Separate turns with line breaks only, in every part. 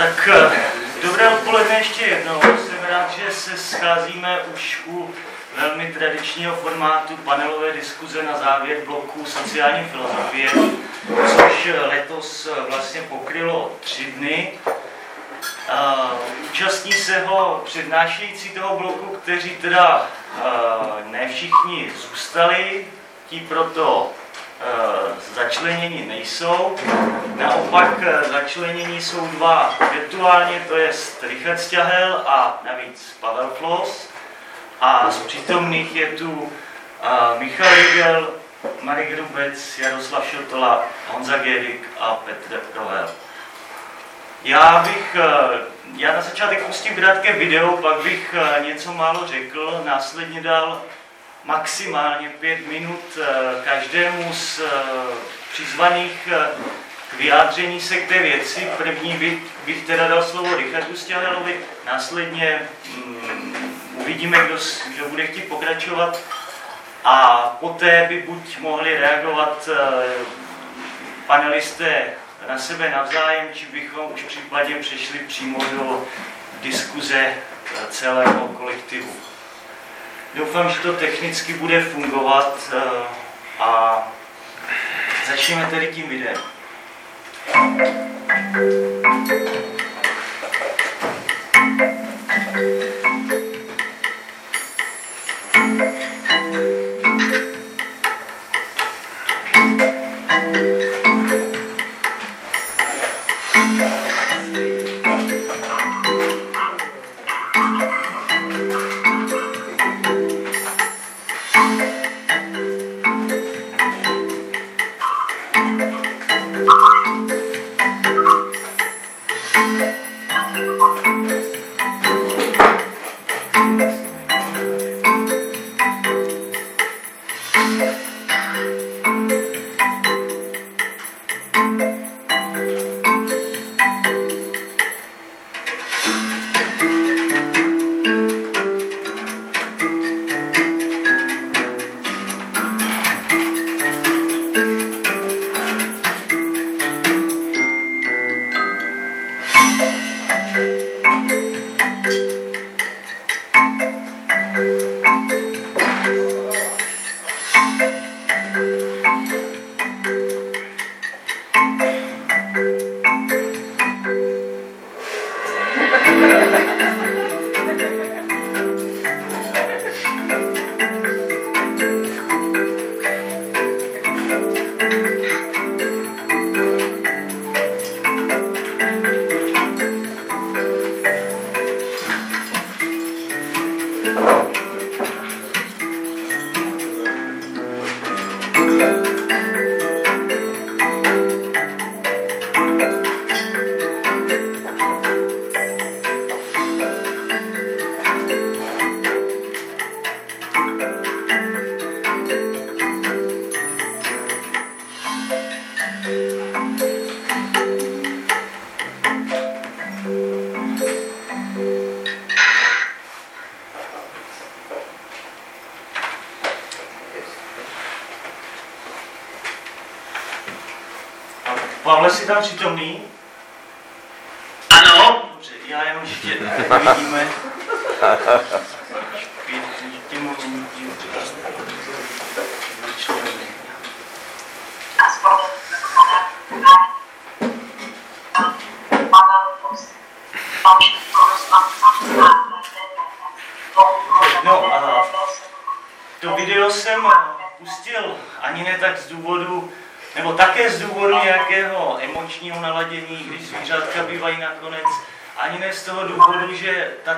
Tak eh, dobré odpoledne ještě jednou. Jsem rád, že se scházíme už u velmi tradičního formátu panelové diskuze na závěr bloku sociální filozofie, což letos vlastně pokrylo tři dny. Účastní se ho přednášející toho bloku, kteří teda ne všichni zůstali, ti proto uh, začleněni nejsou. Naopak začlenění jsou dva virtuálně, to je Richard Stěhel a navíc Pavel Flos. A z přítomných je tu uh, Michal Rigel, Marek Rubec, Jaroslav Šotola, Honza Gerik a Petr Provel. Já bych, já na začátek pustím krátké video, pak bych něco málo řekl, následně dal maximálně pět minut každému z přizvaných k vyjádření se k té věci. První bych, bych teda dal slovo Richardu Stělerovi, následně mm, uvidíme, kdo, kdo bude chtít pokračovat a poté by buď mohli reagovat panelisté na sebe navzájem, či bychom už případně přešli přímo do diskuze eh, celého kolektivu. Doufám, že to technicky bude fungovat eh, a začneme tedy tím videem. Pavle,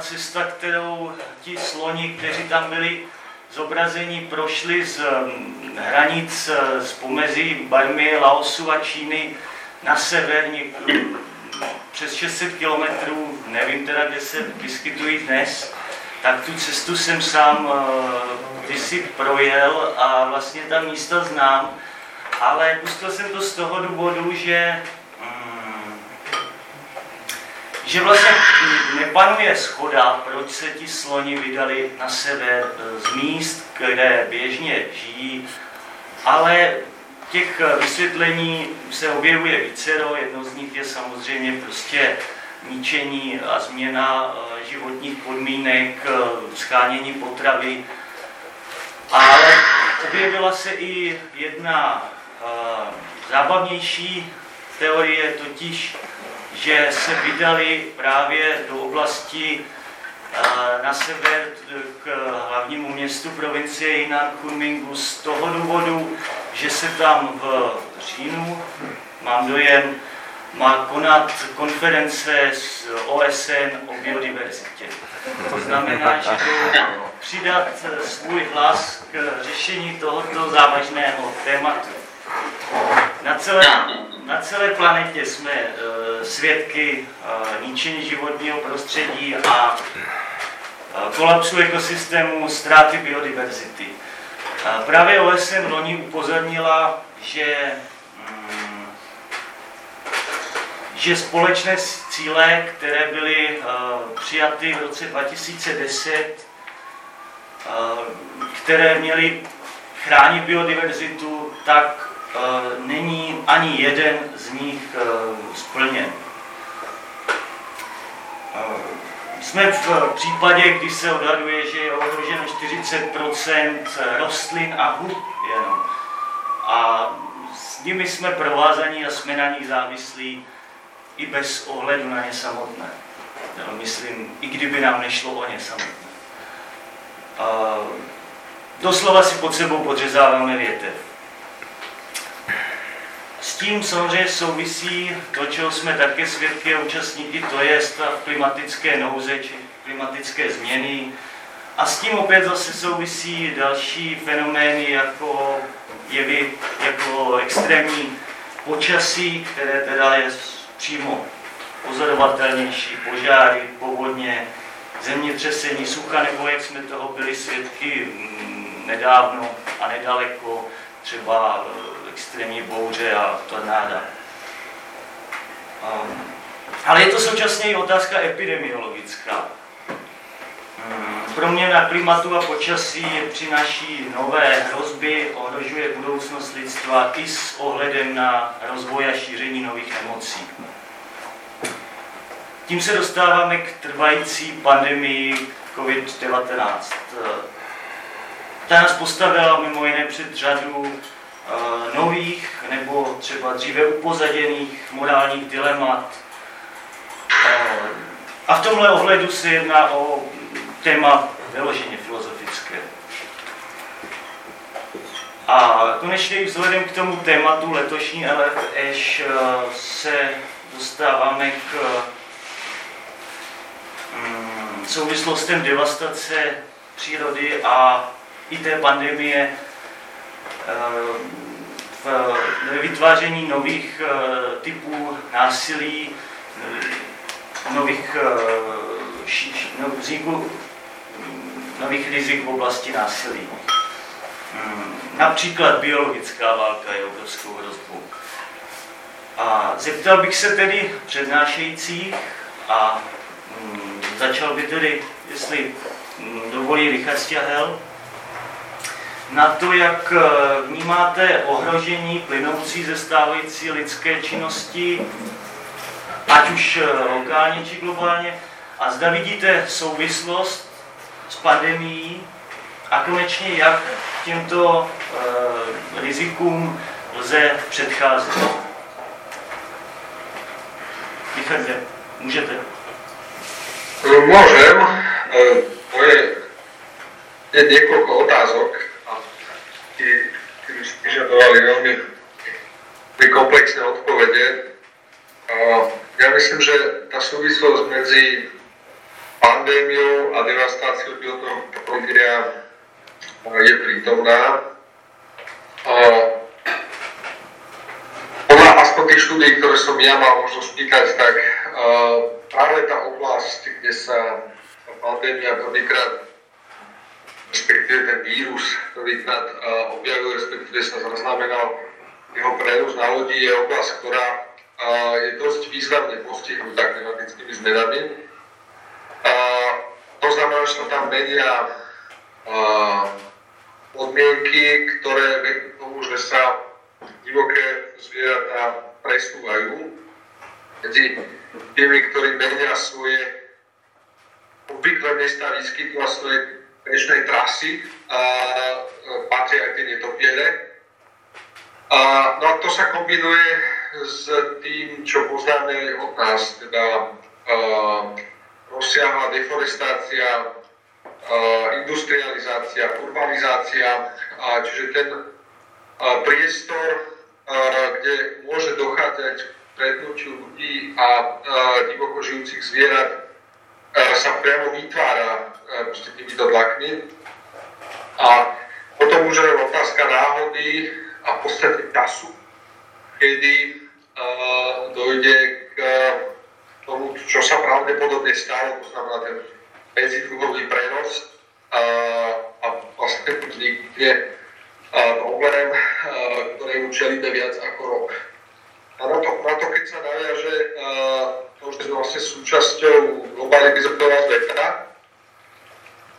cesta, kterou ti sloni, kteří tam byli zobrazení, prošli z hm, hranic z pomezí Barmy, Laosu a Číny na sever, přes 600 kilometrů, nevím teda, kde se vyskytují dnes, tak tu cestu jsem sám kdysi projel a vlastně ta místa znám ale pustil jsem to z toho důvodu, že, mm, že vlastně nepanuje schoda, proč se ti sloni vydali na sever z míst, kde běžně žijí, ale těch vysvětlení se objevuje vícero, jedno z nich je samozřejmě prostě ničení a změna životních podmínek, schánění potravy. Ale objevila se i jedna zábavnější teorie, totiž, že se vydali právě do oblasti na sever k hlavnímu městu provincie Jinan Kunmingu z toho důvodu, že se tam v říjnu, mám dojem, má konat konference s OSN o biodiverzitě. To znamená, že jdou přidat svůj hlas k řešení tohoto závažného tématu. Na celé, na celé planetě jsme uh, svědky uh, ničení životního prostředí a uh, kolapsu ekosystému, ztráty biodiverzity. Právě OSN loni upozornila, že um, že společné cíle, které byly přijaty v roce 2010, uh, které měly chránit biodiverzitu, tak Eh, není ani jeden z nich eh, splněn. Eh, jsme v případě, kdy se odhaduje, že je ohroženo 40% rostlin a hub jenom. A s nimi jsme provázaní a jsme na nich závislí i bez ohledu na ně samotné. Myslím, i kdyby nám nešlo o ně samotné. Doslova si pod sebou podřezáváme větev. S tím samozřejmě souvisí to, čeho jsme také svědky a účastníky, to je stav klimatické nouze či klimatické změny. A s tím opět zase souvisí další fenomény jako jevy, jako extrémní počasí, které teda je přímo pozorovatelnější, požáry, povodně, zemětřesení, sucha, nebo jak jsme toho byli svědky mm, nedávno a nedaleko, třeba extrémní bouře a tornáda. Um, ale je to současně i otázka epidemiologická. Um, proměna klimatu a počasí přináší nové hrozby, ohrožuje budoucnost lidstva i s ohledem na rozvoj a šíření nových nemocí. Tím se dostáváme k trvající pandemii COVID-19. Ta nás postavila mimo jiné před řadu nových nebo třeba dříve upozaděných morálních dilemat. Eh, a v tomhle ohledu se jedná o téma vyloženě filozofické. A konečně i vzhledem k tomu tématu letošní LFŠ eh, se dostáváme k mm, souvislostem devastace přírody a i té pandemie v vytváření nových eh, typů násilí, eh, nových eh, no, vzniku nových rizik v oblasti násilí. Hmm, například biologická válka je obrovskou hrozbou. A zeptal bych se tedy přednášejících a hmm, začal by tedy, jestli dovolí Richard Stěhel, na to, jak eh, vnímáte ohrožení plynoucí ze stávající lidské činnosti, ať už eh, lokálně či globálně, a zda vidíte souvislost s pandemií a konečně jak těmto uh, rizikům lze předcházet. Richarde, můžete.
Môžem. Moje je niekoľko otázok otázky, ktoré si vyžadovali veľmi komplexné odpovede. Ja myslím, že tá súvislosť medzi pandémiou a devastáciou biotopného prostredia je prítomná. Podľa aspoň tých štúdí, ktoré som ja mal možnosť čítať, tak práve tá oblasť, kde sa pandémia prvýkrát respektíve ten vírus prvýkrát objavil, respektíve sa zaznamenal jeho prenos na lodi, je oblasť, ktorá je dosť významne postihnutá klimatickými zmenami. To znamená, že tam menia podmienky, ktoré vedú k tomu, že sa divoké zvieratá presúvajú. medzi tými, ktorí menia svoje obvyklé miesta výskytu a svoje bežnej trasy a patria aj tie netopiere. A, no a to sa kombinuje s tým, čo poznáme od nás, teda uh, rozsiahla deforestácia, uh, industrializácia, urbanizácia, a čiže ten uh, priestor, kde môže dochádzať k prednutiu ľudí a divoko žijúcich zvierat, sa priamo vytvára uh, týmito tlakmi. A potom už je otázka náhody a v podstate času, kedy uh, dojde k tomu, čo sa pravdepodobne stalo, to znamená ten medzidruhový prenos uh, a vlastne vznikne problém, uh, ktorému čelíme viac ako rok. A na to, na to keď sa naviaže uh, to, že sme vlastne súčasťou globalizovaného sveta,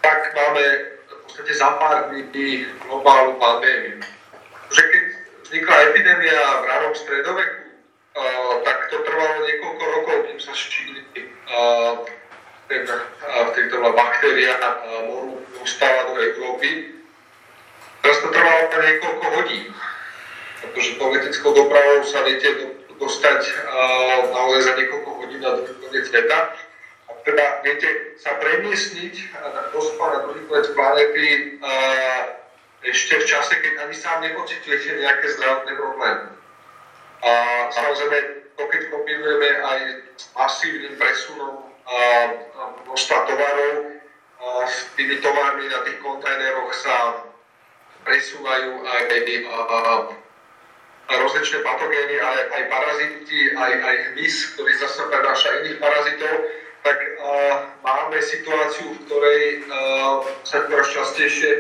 tak máme v podstate za pár dní globálnu pandémiu. Že keď vznikla epidémia v ranom stredoveku, tak to trvalo niekoľko rokov, kým sa štíli uh, ten, uh, tejto baktéria uh, moru dostala do Európy. Teraz to trvalo niekoľko hodín, pretože to leteckou dopravou sa viete do, dostať uh, naozaj za niekoľko hodín na druhý koniec sveta. A teda viete sa premiesniť a dospať na druhý koniec planety uh, ešte v čase, keď ani sám nepocitujete nejaké zdravotné problémy. A samozrejme, to keď kombinujeme aj s masívnym presunom množstva tovarov, a s tými tovarmi na tých kontajneroch sa presúvajú aj, aj, aj rozličné patogény, aj, aj parazity, aj, aj hmyz, ktorý zase prenáša iných parazitov, tak uh, máme situáciu, v ktorej uh, sa teraz častejšie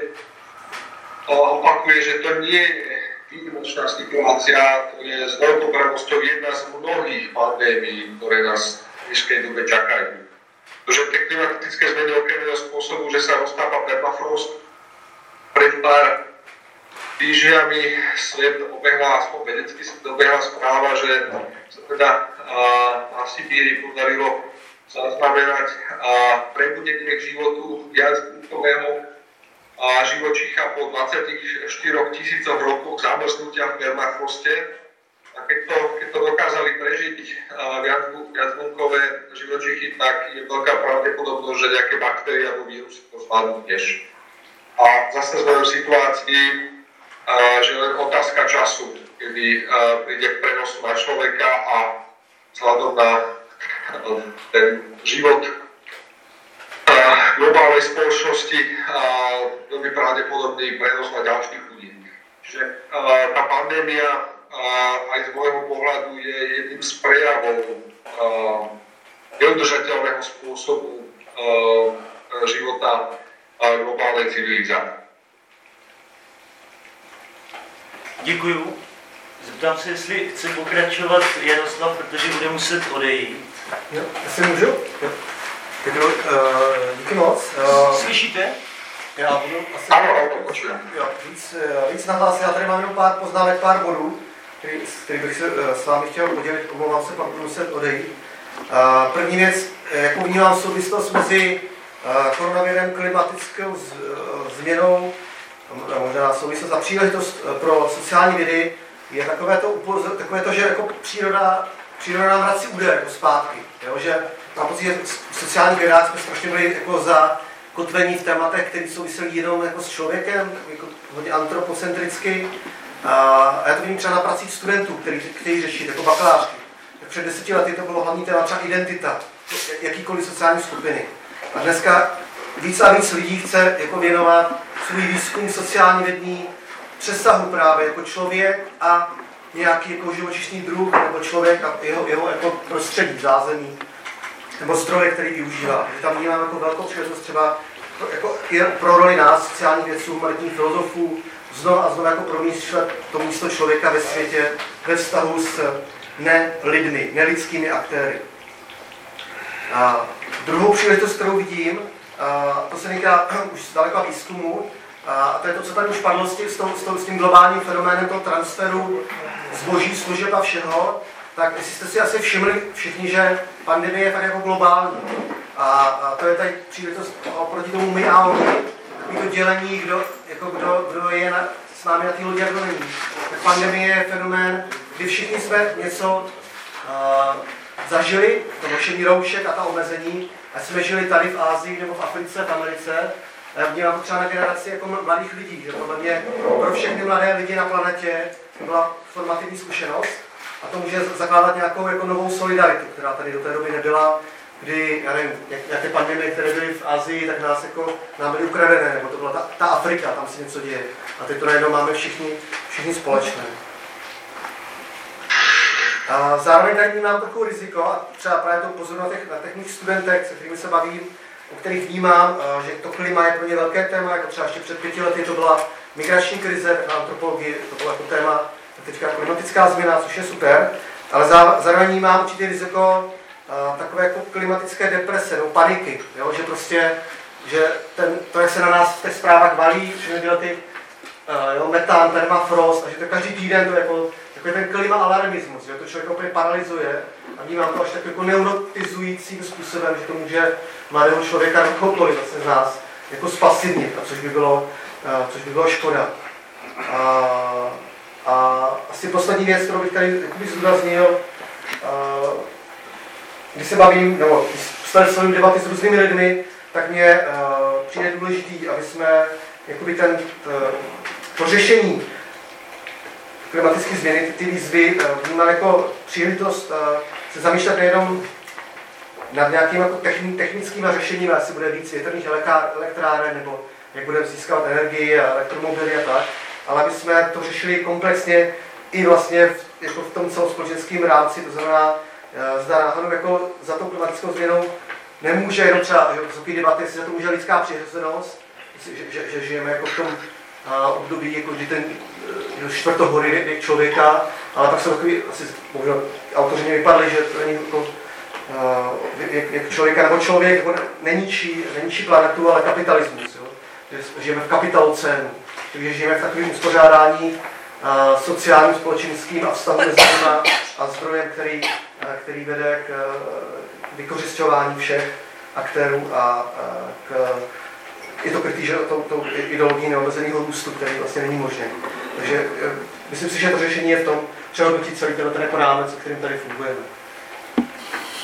uh, opakuje, že to nie je výnimočná situácia, to je s veľkou pravosťou jedna z mnohých pandémií, ktoré nás v blízkej dobe čakajú. Pretože tie klimatické zmeny okrem spôsobu, že sa roztápa permafrost, pred pár týždňami svet obehla, vedecky svet obehla správa, že sa teda a, na Sibíri podarilo zaznamenať prebudenie k životu viac kultového a živočícha po 24 tisícoch rokoch zamrznutia v permafroste. A keď to, keď to dokázali prežiť viacbunkové živočichy, tak je veľká pravdepodobnosť, že nejaké baktérie alebo vírusy to zvládnu tiež. A zase sme v situácii, že len otázka času, kedy príde k prenosu na človeka a vzhľadom na ten život globálnej spoločnosti veľmi pravdepodobný prenos na ďalších ľudí. Čiže tá pandémia aj z môjho pohľadu je jedným z prejavov neudržateľného spôsobu života globálnej civilizácie.
Děkuju. Zeptám se, jestli chce pokračovat Jaroslav, protože bude muset odejít.
Jo, jestli můžu? Jo. Tak uh, díky moc. Uh,
Slyšíte?
Já budu asi ano, jo, víc, uh, víc nahlásit. Já tady mám jenom pár poznámek, pár bodů, který, který bych se uh, s vámi chtěl podělit. Omlouvám se, pak budu muset odejít. Uh, první věc, jakou vnímám souvislost mezi uh, koronavirem, klimatickou z, uh, změnou, možná souvislost a příležitost pro sociální vědy, je takové to, takové to že jako příroda, příroda nám vrací úder jako zpátky. Jo? Že mám pocit, že sociální vědách jsme strašně byli jako za kotvení v tématech, které souvisely jenom jako s člověkem, jako hodně antropocentricky. A já to vidím třeba na pracích studentů, který, který řeší, jako bakalářky. Tak před deseti lety to bylo hlavní téma třeba identita, jakýkoliv sociální skupiny. A dneska víc a víc lidí chce jako věnovat svůj výzkum sociální vědní přesahu právě jako člověk a nějaký jako živočišný druh nebo člověk a jeho, jeho jako prostředí, zázemí nebo zdroje, který využívá. Tam vnímám jako velkou příležitost třeba jako je pro roli nás, sociálních vědců, humanitních filozofů, znovu a znovu jako promýšlet to místo člověka ve světě ve vztahu s nelidmi, nelidskými aktéry. A druhou příležitost, kterou vidím, to se týká už zdaleka výzkumu, a to je to, co tady už padlo s tím, s, s, tím globálním fenoménem toho transferu zboží, služeb a všeho, tak jestli jste si asi všimli všichni, že pandemie je tak jako globální. A, a to je tady příležitost oproti tomu my a oni, takový to dělení, kdo, jako kdo, kdo je na, s námi na té lodi kdo není. Tak pandemie je fenomén, kdy všichni jsme něco uh, zažili, to nošení roušek a ta omezení, a jsme žili tady v Ázii nebo v Africe, v Americe, vnímám to třeba na generaci jako mladých lidí, že podle mě pro všechny mladé lidi na planetě byla formativní zkušenost a to může zakládat nějakou jako novou solidaritu, která tady do té doby nebyla, kdy, já nevím, nějaké pandemie, které byly v Asii, tak nás jako, nám byly ukradené, nebo to byla ta, ta Afrika, tam se něco děje. A teď to najednou máme všichni, všichni společné. A zároveň tady mám trochu riziko, a třeba právě to pozoru na těch, na těch mých studentech, se kterými se bavím, o kterých vnímám, že to klima je pro ně velké téma, jako třeba ještě před pěti lety to byla migrační krize na antropologii, to bylo jako téma teďka klimatická změna, což je super, ale zároveň vnímám určitě riziko takové jako klimatické deprese, no paniky, jo? že prostě, že ten, to, jak se na nás v těch zprávách valí, že tyhle ty uh, jo, metán, permafrost, a že to každý týden to jako, takový ten klima alarmismus, že to člověk úplně paralyzuje a vnímám to až tak jako neurotizujícím způsobem, že to může mladého člověka kohokoliv zase z nás jako spasivnit, a což by bylo, uh, což by bylo škoda. A, a asi poslední věc, kterou bych tady zdůraznil, uh, když se bavím, nebo když svým debaty s různými lidmi, tak mě uh, přijde důležitý, aby jsme jakoby ten, to řešení klimatické změny, ty, ty výzvy uh, vnímali jako příležitost uh, se zamýšlet nejenom nad nějakým jako technickými řešeními, asi bude víc větrných elektráren, nebo jak budeme získávat energii a elektromobily a tak, ale aby jsme to řešili komplexně i vlastně v, jako v tom celospolečenském rámci, to znamená Eh, zda náhodou jako za tou klimatickou změnou nemůže jenom třeba, jsou debaty, jestli za to může lidská přirozenost, že, že, že, žijeme jako v tom a, eh, období, jako kdy ten uh, čtvrtohory věk člověka, ale pak jsou takový, asi možná autoři mě vypadli, že to není jako, uh, jak, jak člověka, nebo člověk jako neníčí, neníčí planetu, ale kapitalismus. Jo? Že žijeme v kapitalocénu, takže žijeme v takovém uspořádání sociálním, společenským a vztahu mezi a zdrojem, který, který vede k vykořišťování všech aktérů a k, je to krytý že, tou, tou ideologií neomezeného růstu, který vlastně není možný. Takže e, myslím si, že to řešení je v tom přehodnotit celý ten jako rámec, o kterým tady fungujeme.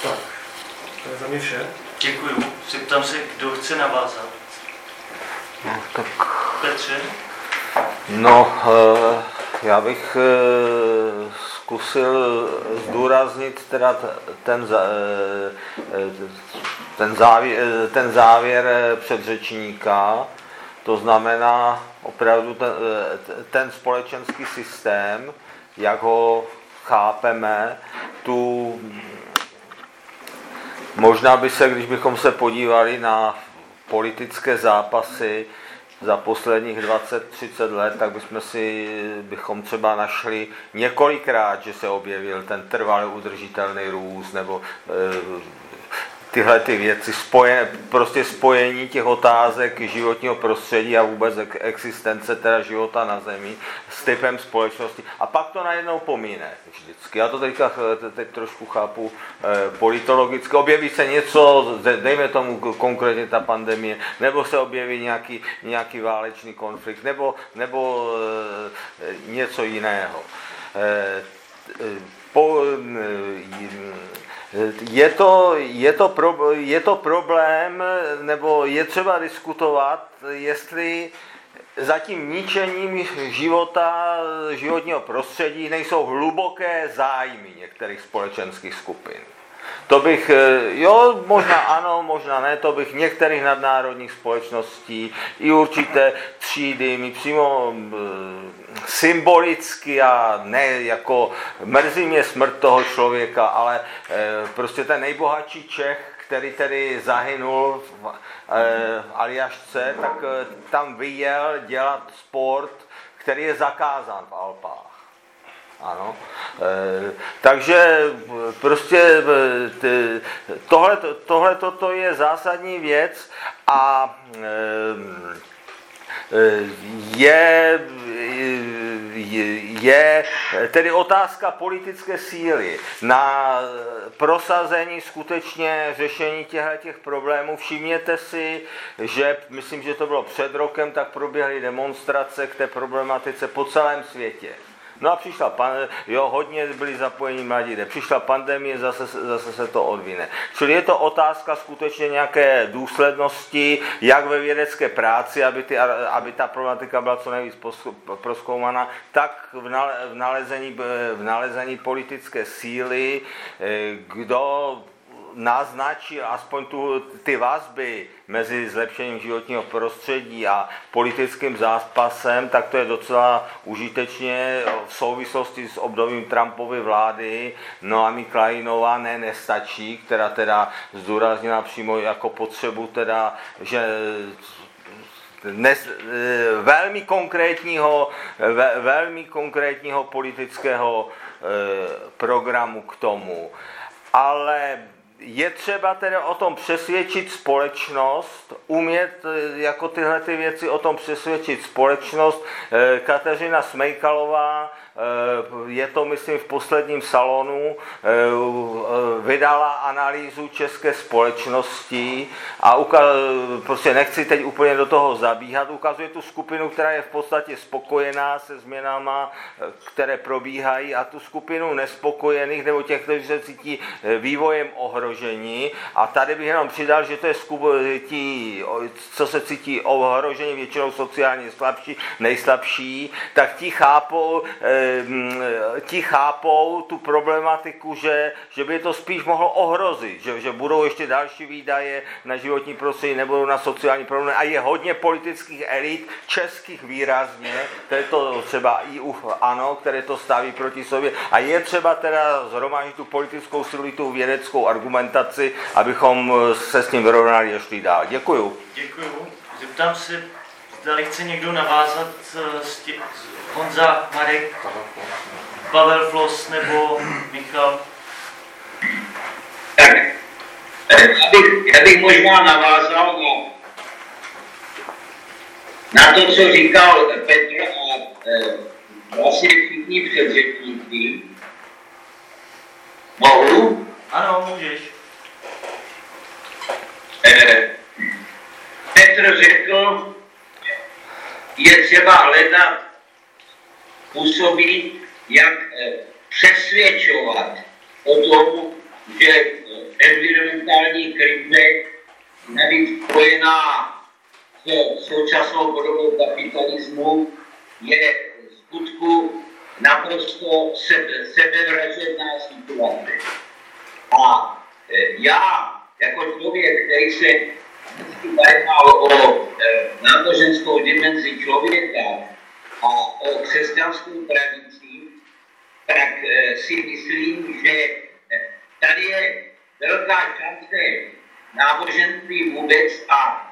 Tak, to je za mě vše.
Děkuju. Zeptám se, kdo chce navázat.
No, tak...
Petře?
No, uh já bych eh, zkusil zdůraznit teda ten, eh, ten, závěr, ten závěr předřečníka, to znamená opravdu ten, ten společenský systém, jak ho chápeme, tu možná by se, když bychom se podívali na politické zápasy, za posledních 20-30 let, tak bychom si, bychom třeba našli několikrát, že se objevil ten trvalý udržitelný růst nebo e, tyhle ty věci, spoje, prostě spojení těch otázek životního prostředí a vůbec existence teda života na Zemi s typem společnosti. A pak to najednou pomíne vždycky. Já to teďka teď trošku chápu eh, politologicky. Objeví se něco, dejme tomu konkrétně ta pandemie, nebo se objeví nějaký, nějaký válečný konflikt, nebo, nebo eh, něco jiného. Eh, po, je to, je, to pro, je to problém, nebo je třeba diskutovat, jestli za tím ničením života, životního prostředí nejsou hluboké zájmy některých společenských skupin. To bych, eh, jo, možná ano, možná ne, to bych některých nadnárodních společností i určité třídy mi přímo eh, symbolicky a ne jako mrzí mě smrt toho člověka, ale eh, prostě ten nejbohatší Čech, který tedy zahynul v Aljašce, tak tam vyjel dělat sport, který je zakázán v Alpách. Ano. E, takže prostě tohle, tohle toto je zásadní věc a e, je, je tedy otázka politické síly na prosazení skutečně řešení těchto problémů. Všimněte si, že myslím, že to bylo před rokem, tak proběhly demonstrace k té problematice po celém světě. No a přišla, pan, jo, hodně byli zapojeni mladí lidé. Přišla pandemie, zase, zase se to odvine. Čili je to otázka skutečně nějaké důslednosti, jak ve vědecké práci, aby, ty, aby ta problematika byla co nejvíc proskoumána, tak v, nalezení, v nalezení politické síly, eh, kdo naznačil aspoň tu, ty vazby mezi zlepšením životního prostředí a politickým zápasem, tak to je docela užitečně v souvislosti s obdobím Trumpovy vlády. No a Miklajnová ne, nestačí, která teda zdůraznila přímo jako potřebu teda, že dnes, e, velmi konkrétního, ve, velmi konkrétního politického e, programu k tomu. Ale je třeba tedy o tom přesvědčit společnost, umět eh, jako tyhle ty věci o tom přesvědčit společnost. Eh, Kateřina Smejkalová Eh, je to, myslím, v posledním salonu, vydala analýzu české společnosti a prostě nechci teď úplně do toho zabíhat, ukazuje tu skupinu, která je v podstatě spokojená se změnama, které probíhají a tu skupinu nespokojených nebo těch, kteří se cítí vývojem ohrožení. A tady bych jenom přidal, že to je skup, tí, co se cítí ohrožení, většinou sociálně slabší, nejslabší, tak ti chápou, Eh, ti chápou tu problematiku, že, že by to spíš mohlo ohrozit, že, že budou ještě další výdaje na životní prostředí, nebudou na sociální problémy. A je hodně politických elit, českých výrazně, které to třeba i u ANO, které to staví proti sobě. A je třeba teda zhromážit tu politickou silu, tu vědeckou argumentaci, abychom se s tím vyrovnali ještě dál. Děkuju.
Děkuju. Zeptám se, zda chce někdo navázat eh, s tě, Honza, Marek, Pavel Flos nebo Michal?
Tak, eh, já bych, já bych možná navázal na, na to, co říkal Petr a e, vlastně všichni předřečníci. Mohu?
Ano, můžeš.
E, Petr řekl, je třeba hledat působí, jak eh, přesvědčovat o tom, že eh, environmentální krize navíc spojená s současnou podobou kapitalismu je v skutku naprosto sebe, sebevražedná situace. A eh, já, jako člověk, který se zajímal o náboženskou dimenzi člověka, a o křesťanskou tradici, tak eh, si myslím, že tady je velká šance náboženství vůbec a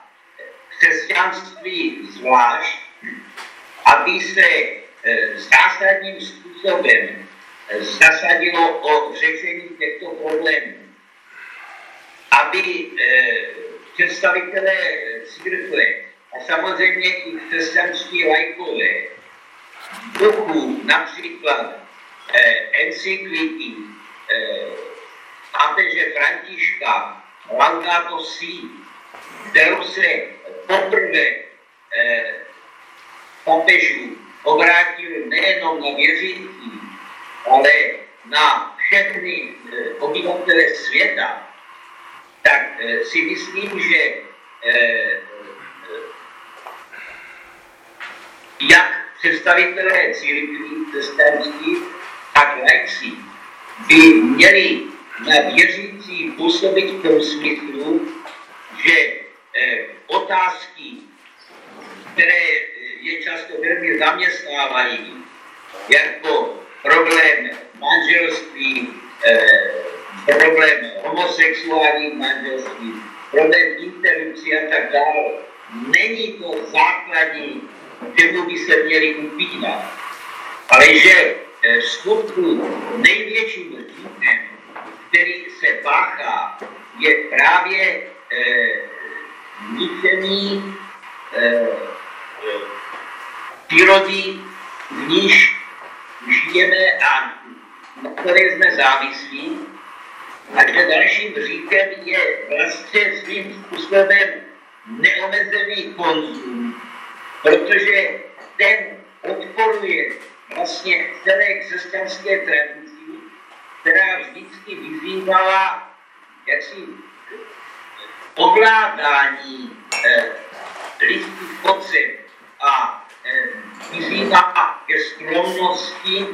křesťanství zvlášť, aby se zásadním způsobem zasadilo o řešení těchto problémů. Aby představitelé církve a samozřejmě i křesťanští lajkové duchu například eh, encykliky eh, pápeže Františka Laudato Si, kterou se poprvé eh, papežů obrátil nejenom na věřící, ale na všechny eh, obyvatele světa, tak eh, si myslím, že eh, jak představitelé církví křesťanských a lajci by měli na věřící působit v tom smyslu, že otázky, které je často velmi zaměstnávají, jako problém manželství, eh, problém homosexuální manželství, problém interrupcí a tak dále, není to základní čemu by se měli upínat. Ale že eh, skutku největším hříchem, který se páchá, je právě eh, ničení eh, přírody, v níž žijeme a na které jsme závislí. A že dalším říkem je vlastně svým způsobem neomezený konzum, protože ten podporuje vlastně celé křesťanské tradici, která vždycky vyzývala jaksi ovládání eh, lidských potřeb a eh, vyzývá ke skromnosti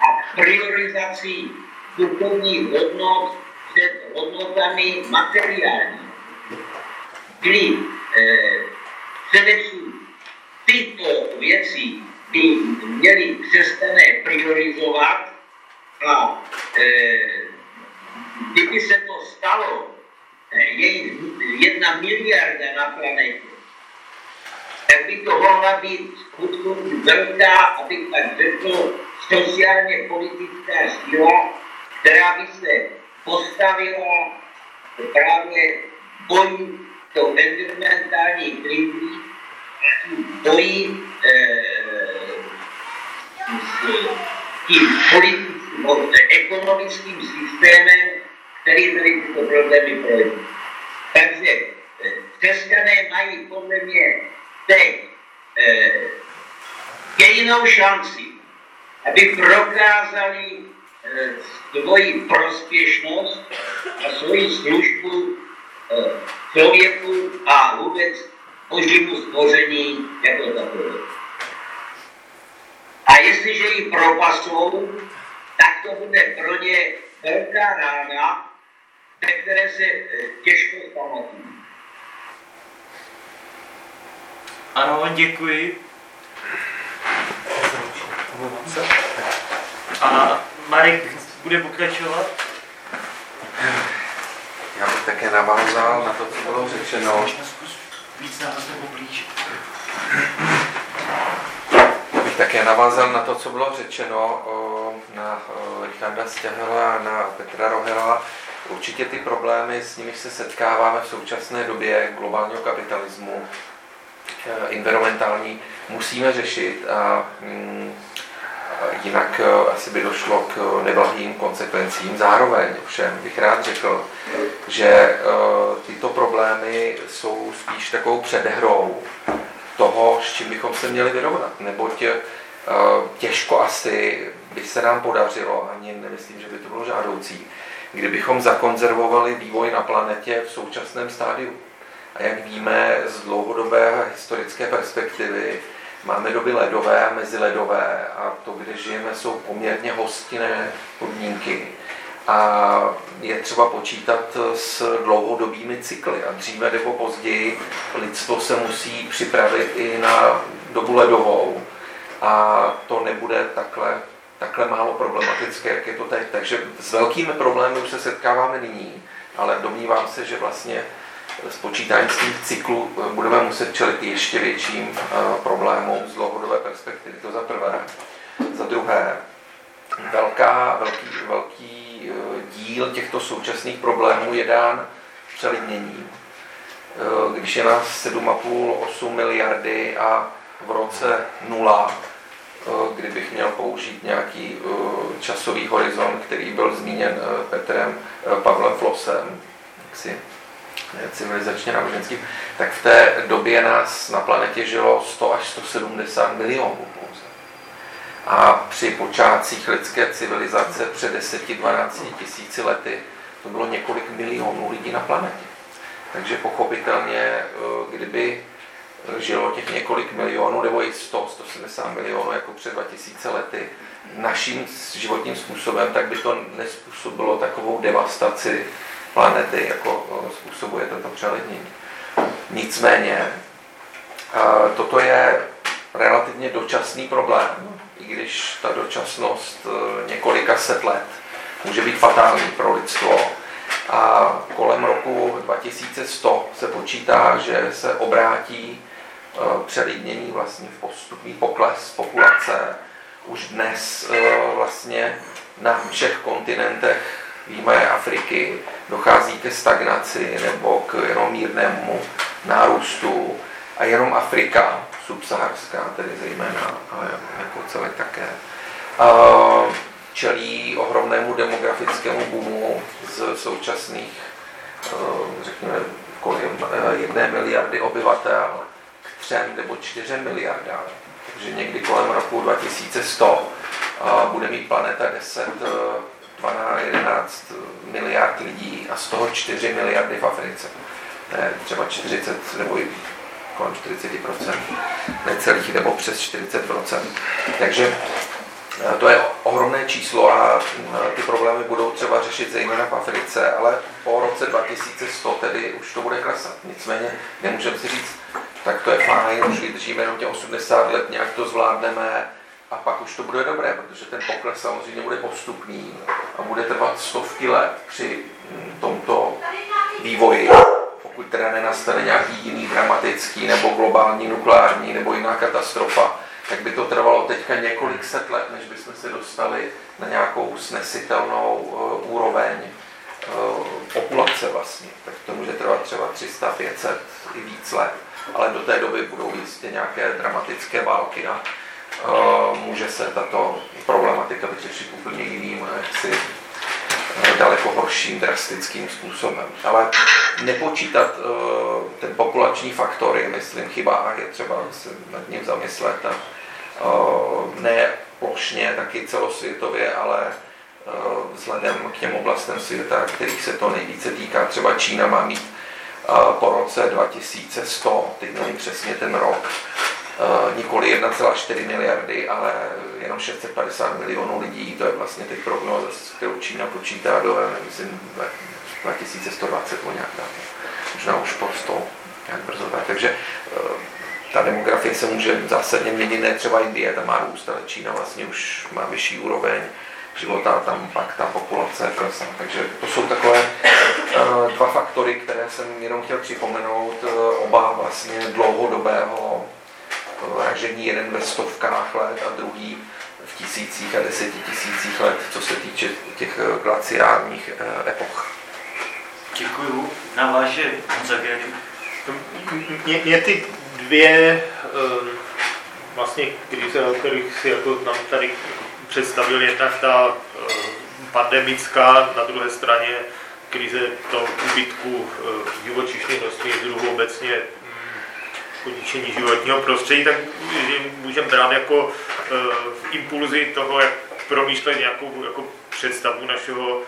a priorizaci duchovních hodnot před hodnotami materiální. Kdy eh, především tyto věci by měli křesťané priorizovat a eh, kdyby se to stalo, eh, je jedna miliarda na planetě, tak by to mohla být skutku velká, abych tak řekl, sociálně politická síla, která by se postavila právě boji to environmentální krizi a boji eh, s tím politickým, ekonomickým systémem, který tady tyto problémy projde. Takže eh, křesťané mají podle mě teď eh, jedinou šanci, aby prokázali eh, svoji prospěšnost a svoji službu eh, člověku a vůbec božímu stvoření jako takové. A jestliže ji propasou, tak to bude pro ně velká rána, ve které se eh, těžko pamatují.
Ano, děkuji. A Marek bude pokračovat?
Já bych také navázal na to, co bylo řečeno. Já bych také navázal na to, co bylo řečeno na Richarda Stěhela a na Petra Rohela. Určitě ty problémy, s nimiž se setkáváme v současné době globálního kapitalismu, environmentální, musíme řešit a mm, jinak eh, asi by došlo k neblahým konsekvencím. Zároveň všem bych rád řekl, že eh, tyto problémy jsou spíš takovou předhrou toho, s čím bychom se měli vyrovnat, neboť eh, těžko asi by se nám podařilo, ani nemyslím, že by to bylo žádoucí, kdybychom zakonzervovali vývoj na planetě v současném stádiu. A jak víme z dlouhodobé historické perspektivy, Máme doby ledové a meziledové a to, kde žijeme, jsou poměrně hostinné podmínky. A je třeba počítat s dlouhodobými cykly a dříve nebo později lidstvo se musí připravit i na dobu ledovou. A to nebude takhle, takhle málo problematické, jak je to teď. Takže s velkými problémy už se setkáváme nyní, ale domnívám se, že vlastně s počítáním těch cyklů eh, budeme muset čelit ještě větším eh, problémům z dlouhodobé perspektivy. To za prvé. Za druhé, velká, velký, velký eh, díl těchto současných problémů je dán přelidněním. Když je nás 7,5-8 miliardy a v roce nula, kdybych měl použít nějaký časový horizont, který byl zmíněn Petrem Pavlem Flosem, si civilizačně náboženským, tak v té době nás na planetě žilo 100 až 170 milionů pouze. A při počátcích lidské civilizace před 10-12 tisíci lety to bylo několik milionů lidí na planetě. Takže pochopitelně, eh, kdyby žilo těch několik milionů nebo i 100, 170 milionů jako před 2000 lety naším životním způsobem, tak by to nespůsobilo takovou devastaci planety, jako způsobuje toto přelidnění. Nicméně, toto je relativně dočasný problém, i když ta dočasnost e, několika set let může být fatální pro lidstvo. A kolem roku 2100 se počítá, že se obrátí e, přelidnění vlastně v postupný pokles populace. Už dnes vlastně na všech kontinentech vývoje Afriky dochází ke stagnaci nebo k jenom mírnému nárůstu a jenom Afrika subsaharská, tedy zejména, ale jako celé také, čelí ohromnému demografickému boomu z současných, řekněme, kolem jedné miliardy obyvatel k třem nebo čtyřem miliardám. Takže někdy kolem roku 2100 bude mít planeta 10, 12, 11 miliard lidí a z toho 4 miliardy v Africe. Ne, třeba 40 nebo i kolem 40%, necelých nebo přes 40%. Takže eh, to je ohromné číslo a eh, ty problémy budou třeba řešit zejména v Africe, ale po roce 2100 tedy už to bude klesat. Nicméně nemůžeme si říct, tak to je fajn, už vydržíme jenom těch 80 let, nějak to zvládneme a pak už to bude dobré, protože ten pokles samozřejmě bude postupný a bude trvat stovky let při hm, tomto vývoji pokud teda nenastane nějaký jiný dramatický nebo globální nukleární nebo jiná katastrofa, tak by to trvalo teďka několik set let, než bychom se dostali na nějakou snesitelnou uh, úroveň uh, populace vlastně. Tak to může trvat třeba 300, 500 i víc let, ale do té doby budou jistě nějaké dramatické války a může se tato problematika vyřešit úplně jiným, jaksi daleko horším, drastickým způsobem. Ale nepočítat ten populační faktor je, myslím, chyba a je třeba se nad ním zamyslet. A, ne plošně, taky celosvětově, ale vzhledem k těm oblastem světa, kterých se to nejvíce týká. Třeba Čína má mít po roce 2100, teď nevím přesně ten rok, Eh, nikoli 1,4 miliardy, ale jenom 650 milionů lidí, to je vlastně teď prognoza, kterou Čína počítá do, myslím, 2120 nebo nějak tak. Možná už po 100, nějak brzo tak. Takže eh, ta demografie se může zásadně měnit, ne třeba Indie, tam má růst, ale Čína vlastně už má vyšší úroveň života, tam pak ta populace klesá. Takže to jsou takové uh, dva faktory, které jsem jenom chtěl připomenout, oba vlastně dlouhodobého ražení jeden ve stovkách let a druhý v tisících a desetitisících let, co se týče těch eh, glaciálních eh, epoch.
Děkuju. Na vaše Zagéry.
Mě, mě ty dvě eh, vlastně krize, o kterých si jako nám tady představil, je tak ta pandemická, na druhé straně krize to ubytku živočišných rostlin, druhou obecně poničení životního prostředí, tak můžeme brát jako uh, impulzy toho, jak promýšlet nějakou jako představu našeho uh,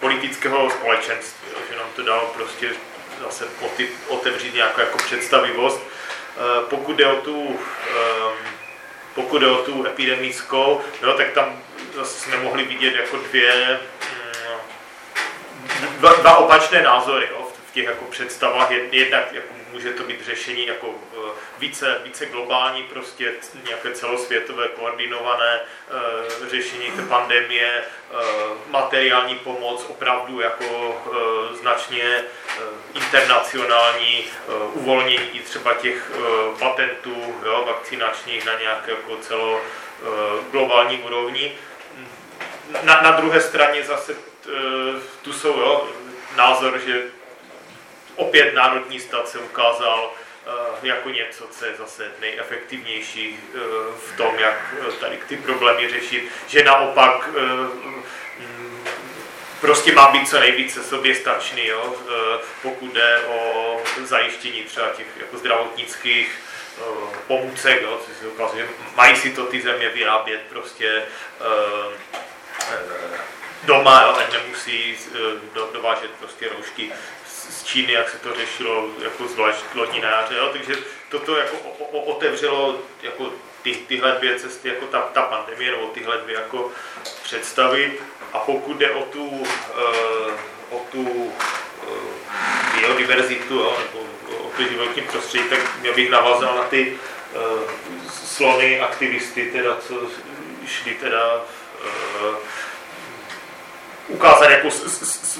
politického společenství, že nám to dalo prostě zase otevřít nějakou jako představivost. Uh, pokud jde o tu um, pokud jde o tu epidemickou, no, tak tam zase jsme mohli vidět jako dvě, mm, dva, dva opačné názory jo, v těch jako představách. Jednak jako může to být řešení jako eh, více, více globální, prostě nějaké celosvětové koordinované uh, řešení té pandemie, uh, materiální pomoc, opravdu jako značně internacionální uvolnění i třeba těch patentů jo, vakcinačních na nějaké jako celo globální úrovni. Na, na druhé straně zase tu jsou jo, názor, že opět národní stát se ukázal eh, jako něco, co je zase nejefektivnější eh, v tom, jak eh, tady ty problémy řešit, že naopak mm, prostě má být co nejvíce sobě stačný, jo? pokud jde o zajištění třeba těch jako zdravotnických pomůcek, jo? co si ukazuje, mají si to ty země vyrábět prostě doma, jo? ať nemusí dovážet prostě roušky Číny, jak se to řešilo jako zvlášť jaře, jo? takže toto jako otevřelo jako ty, tyhle dvě cesty, jako ta, ta pandemie, nebo tyhle dvě jako představy. A pokud jde o tu, uh, o tu uh, biodiverzitu, jo, nebo o to životní prostředí, tak já bych navázal na ty uh, slony aktivisty, teda, co šli teda ukázat jako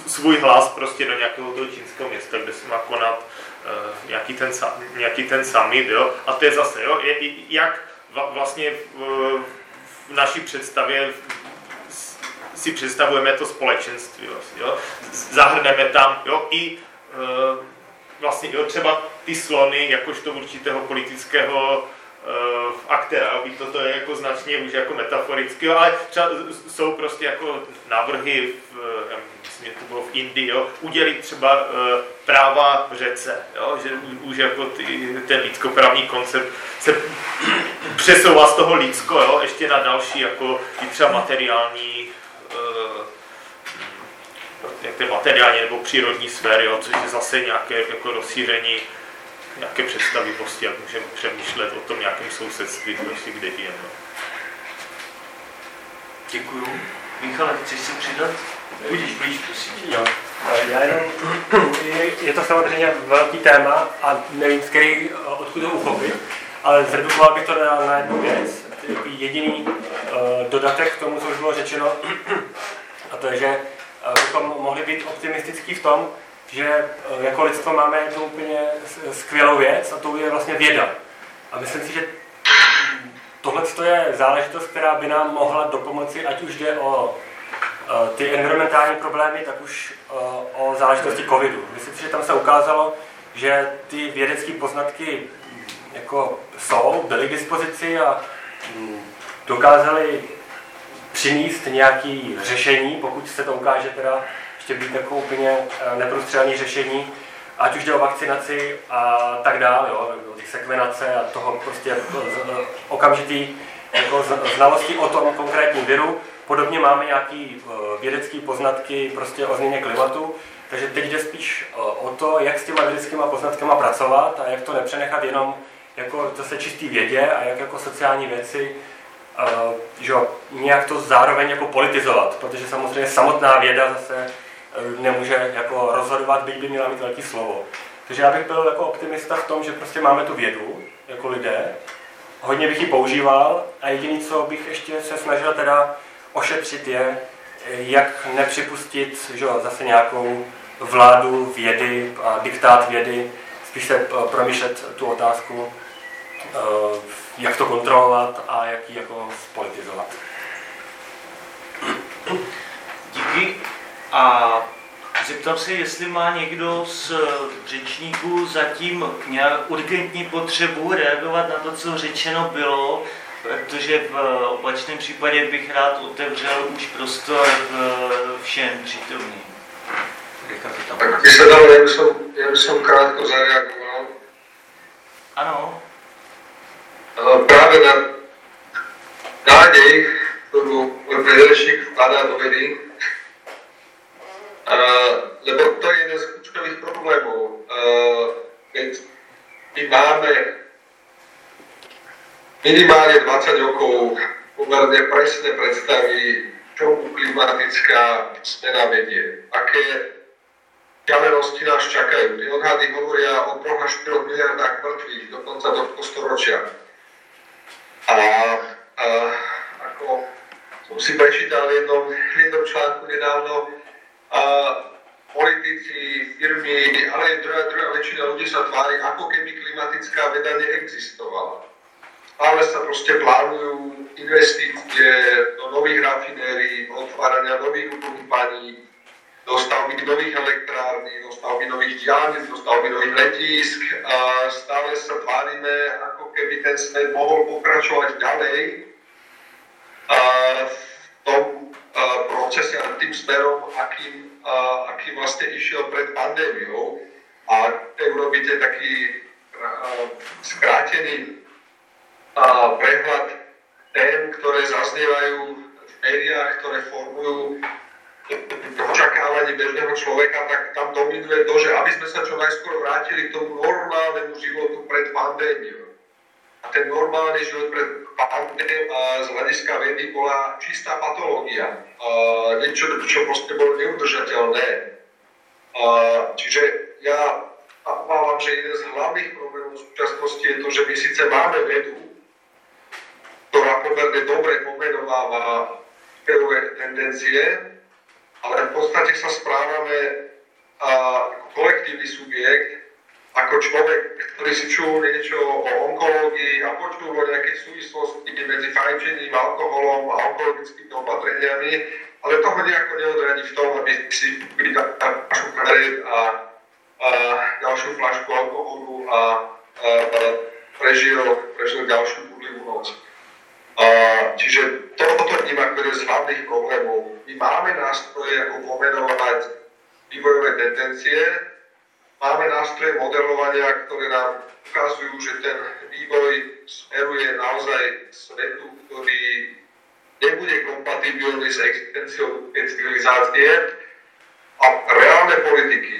svůj hlas prostě do nějakého toho čínského města, kde se má konat uh, nějaký, ten, nějaký ten summit, jo? A to je zase, jo, je, jak vlastně v, naší představě si představujeme to společenství, jo? Zahrneme tam, jo, i uh, vlastně, jo, třeba ty slony, jakožto určitého politického aktéra, aby to, to je jako značně už jako metaforicky, ale třeba jsou prostě jako návrhy v, myslím, to bylo v Indii, jo, udělit třeba uh, práva v řece, jo, že už jako ty, ten lidskoprávní koncept se přesouvá z toho lidsko, jo, ještě na další jako i třeba materiální jak ty materiální nebo přírodní sféry, jo, což je zase nějaké jako rozšíření nějaké představivosti, jak můžeme přemýšlet o tom nějakém sousedství, prostě kde je. No.
Děkuju. Michale, chceš si přidat? Budíš blíž, prosím.
Jo. Já jenom, je to samozřejmě velký téma a nevím, z který, odkud to uchopit, ale zredukoval bych to na, na jednu věc. Jediný uh, dodatek k tomu, co už bylo řečeno, a to je, že bychom mohli být optimistický v tom, že uh, jako lidstvo máme jednu úplně skvělou věc a to je vlastně věda. A myslím si, že tohle je záležitost, která by nám mohla dopomoci, ať už jde o Eh, ty environmentální problémy, tak už eh, o záležitosti covidu. Myslím si, že tam se ukázalo, že ty vědecké poznatky jako jsou, byly k dispozici a mm, dokázali přinést nějaké řešení, pokud se to ukáže teda ještě být jako úplně eh, neprůstřelné řešení, ať už jde o vakcinaci a tak dále, jo, těch sekvenace a toho prostě okamžitý jako znalosti o tom konkrétním viru, Podobně máme nějaké eh, vědecké poznatky prostě o změně klimatu, takže teď jde spíš eh, o to, jak s těma vědeckými poznatkama pracovat a jak to nepřenechat jenom jako zase čistý vědě a jak jako sociální věci že nějak to zároveň jako politizovat, protože samozřejmě samotná věda zase nemůže jako rozhodovat, byť by měla mít velký slovo. Takže já bych byl jako optimista v tom, že prostě máme tu vědu jako lidé, hodně bych ji používal a jediné, co bych ještě se snažil teda ošetřit je, jak nepřipustit že, zase nějakou vládu vědy a diktát vědy, spíš se eh, promýšlet tu otázku, eh, jak to kontrolovat a jak ji jako spolitizovat.
Díky. A zeptám se, jestli má někdo z řečníků zatím nějak urgentní potřebu reagovat na to, co řečeno bylo, protože v opačném případě bych rád otevřel už prostor všem přítomným.
Tak by se dalo, já bych, já bych krátko zareagoval.
Ano.
Práve na nádej, ktorú môj predrečník vkladá do vedy, lebo to je jeden z kľúčových problémov. Keď my máme minimálne 20 rokov pomerne presné predstavy, čomu klimatická zmena vedie, aké ďalenosti nás čakajú. Tie odhady hovoria o 3 až 4 miliardách mŕtvych do konca storočia. A, a ako som si prečítal v jednom, jednom článku nedávno, a politici, firmy, ale aj druhá, druhá väčšina ľudí sa tvári, ako keby klimatická veda neexistovala. Ale sa proste plánujú investície do nových rafinérií, do otvárania nových upumpaní, do stavby nových elektrární, do stavby nových diálnic, do stavby nových letísk a stále sa tvárime, ako keby ten svet mohol pokračovať ďalej. A v tom procese a tým smerom, akým, akým vlastne išiel pred pandémiou. A urobíte taký skrátený a prehľad tém, ktoré zaznievajú v médiách, ktoré formujú očakávanie bežného človeka, tak tam dominuje to, že aby sme sa čo najskôr vrátili k tomu normálnemu životu pred pandémiou. A ten normálny život pred pandémiou z hľadiska vedy bola čistá patológia. A niečo, čo proste bolo neudržateľné. A čiže ja obávam, že jeden z hlavných problémov v súčasnosti je to, že my síce máme vedu, ktorá pomerne dobre pomenováva sperové tendencie, ale v podstate sa správame a, ako kolektívny subjekt, ako človek, ktorý si čul niečo o onkológii a počul o nejakej súvislosti medzi fajčením, alkoholom a onkologickými opatreniami, ale toho nejako neodradí v tom, aby si kúpili ďalšiu a, a ďalšiu flašku alkoholu a, a, a prežil, prežil ďalšiu budlivú noc. Čiže toto vnímam ako jeden z hlavných problémov. My máme nástroje, ako pomenovať vývojové tendencie, máme nástroje modelovania, ktoré nám ukazujú, že ten vývoj smeruje naozaj k svetu, ktorý nebude kompatibilný s existenciou civilizácie a reálne politiky,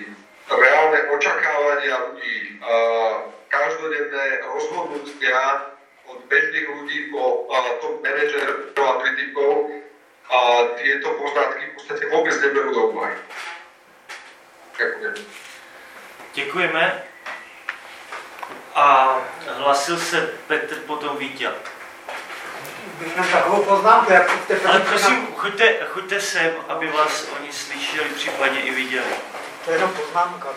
reálne očakávania ľudí, každodenné rozhodnutia od bežných ľudí po top manažerov a kritikov a tieto poznatky v podstate vôbec neberú do úvahy. Ďakujem.
Děkujeme. A hlasil se Petr potom Vítě.
Mám takovou poznámku, jak
té Ale prosím, choďte, choďte sem, aby vás oni slyšeli, případně i viděli.
To je jenom poznámka.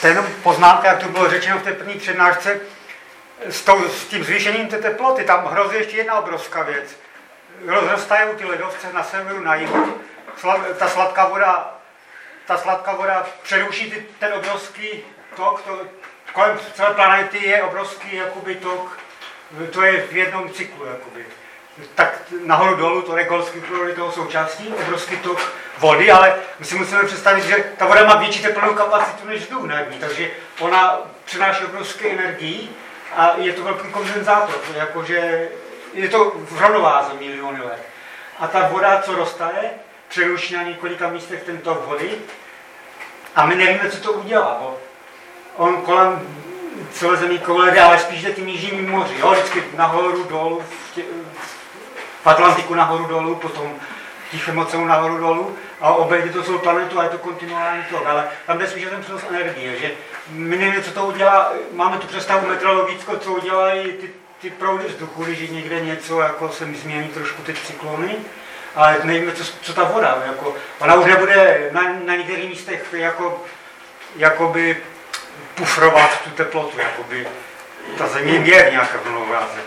To je jenom poznámka, jak to bylo řečeno v té první přednášce, s, tou, s tím zvýšením té teploty, tam hrozí ještě jedna obrovská věc. Rozrostají ty ledovce na severu, na jihu, ta sladká voda, ta sladká voda přeruší ty, ten obrovský tok, to, kolem celé planety je obrovský jakoby, tok, to je v jednom cyklu. Jakoby. Tak nahoru dolů, to je golský toho součástí, obrovský tok vody, ale my si musíme představit, že ta voda má větší teplnou kapacitu než vzduch nad takže ona přináší obrovské energii a je to velký kondenzátor, jakože je to v rovnováze miliony let. A ta voda, co roztaje, přeruší na několika místech ten tok vody a my nevíme, co to udělá. Bo on kolem celé zemí koule ale spíš jde tím jižním moři, jo? vždycky nahoru, dolů, v, tě, v Atlantiku nahoru, dolů, potom Tichém oceánu nahoru, dolů a obejde to celou planetu a je to kontinuální tok, ale tam jde spíš o ten přenos energie, že my nevíme, co to udělá, máme tu představu meteorologickou, co udělají ty, ty proudy vzduchu, když někde něco, jako se změní trošku ty cyklony, ale nevíme, co, co ta voda, jako, ona už nebude na, na některých místech jako, jakoby pufrovat tu teplotu, jakoby ta země je v nějaké rovnováze.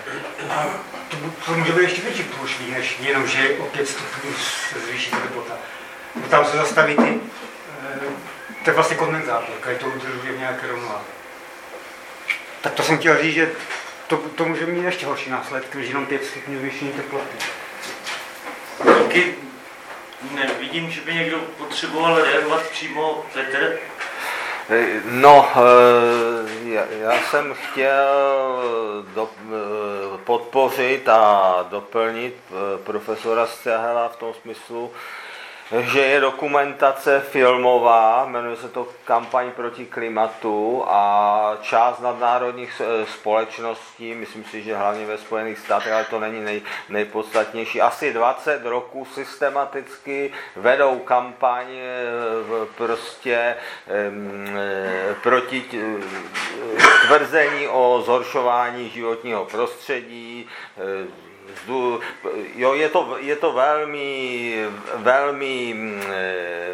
A to, to může být ještě větší průšvih, než jenom, že o 5 stupňů se zvýší teplota. Tam se zastaví ty, eh, to je vlastně kondenzátor, který to udržuje v nějaké rovnováze. Tak to jsem chtěl říct, že to, to může mít ještě horší následky, než jenom 5 stupňů zvýšení teploty.
Díky. Ne, vidím, že by někdo potřeboval reagovat přímo Petr.
No, eh, já jsem chtěl do, eh, podpořit a doplnit eh, profesora Stěhela v tom smyslu, že je dokumentace filmová, jmenuje se to Kampaň proti klimatu a část nadnárodních společností, myslím si, že hlavně ve Spojených státech, ale to není nej, nejpodstatnější, asi 20 roků systematicky vedou kampaň prostě proti tvrzení o zhoršování životního prostředí, jo, je to, je to velmi, velmi mm, eh,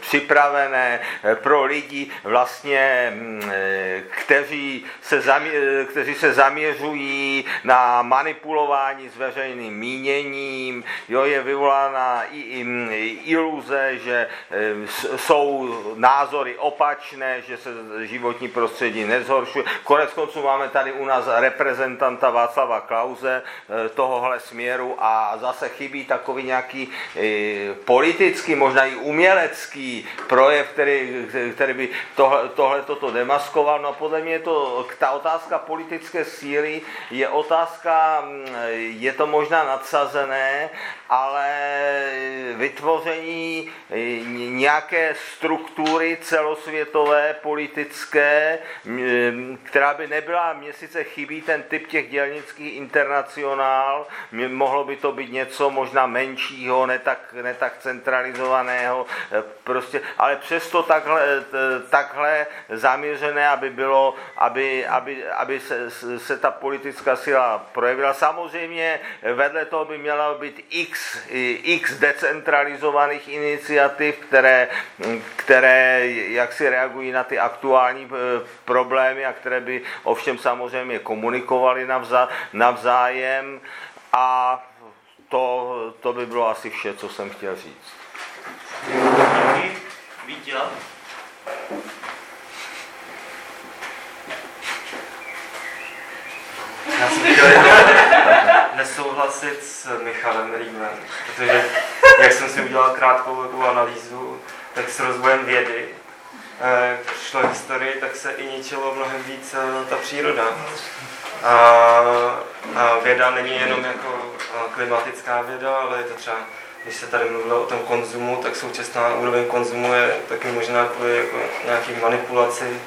připravené pro lidi vlastně, mm, eh, kteří se, zamě, kteří se zaměřují na manipulování s veřejným míněním, jo, je vyvolána i, i mm, iluze, že eh, jsou názory opačné, že se životní prostředí nezhoršuje. Konec konců máme tady u nás reprezentanta Václava Klauze, tohohle směru a zase chybí takový nějaký e, politický, možná i umělecký projev, který, který by tohle, tohle toto demaskoval. No podle mě to, ta otázka politické síly je otázka, je to možná nadsazené, ale vytvoření e, nějaké struktury celosvětové, politické, která by nebyla, mně sice chybí ten typ těch dělnických internacionál. Mohlo by to být něco možná menšího, ne tak, ne tak centralizovaného, eh, prostě, ale přesto takhle, eh, takhle zaměřené, aby bylo, aby, aby, aby se, se ta politická síla projevila. Samozřejmě vedle toho by měla být x, x, x decentralizovaných iniciativ, které, které jak si reagují na ty aktuální eh, problémy a které by ovšem samozřejmě komunikovaly navzá, navzájem a to, to by bylo asi vše, co jsem chtěl říct.
Viděl?
Já jsem chtěl souhlasit s Michalem Rýmem, protože jak jsem si udělal krátkou takovou analýzu, tak s rozvojem vědy eh, šlo historii, tak se i ničilo mnohem víc eh, ta příroda. A, a věda není jenom jako klimatická věda, ale je to třeba, když se tady mluvilo o tom konzumu, tak současná úroveň konzumu je taky možná kvůli jako nějaký manipulaci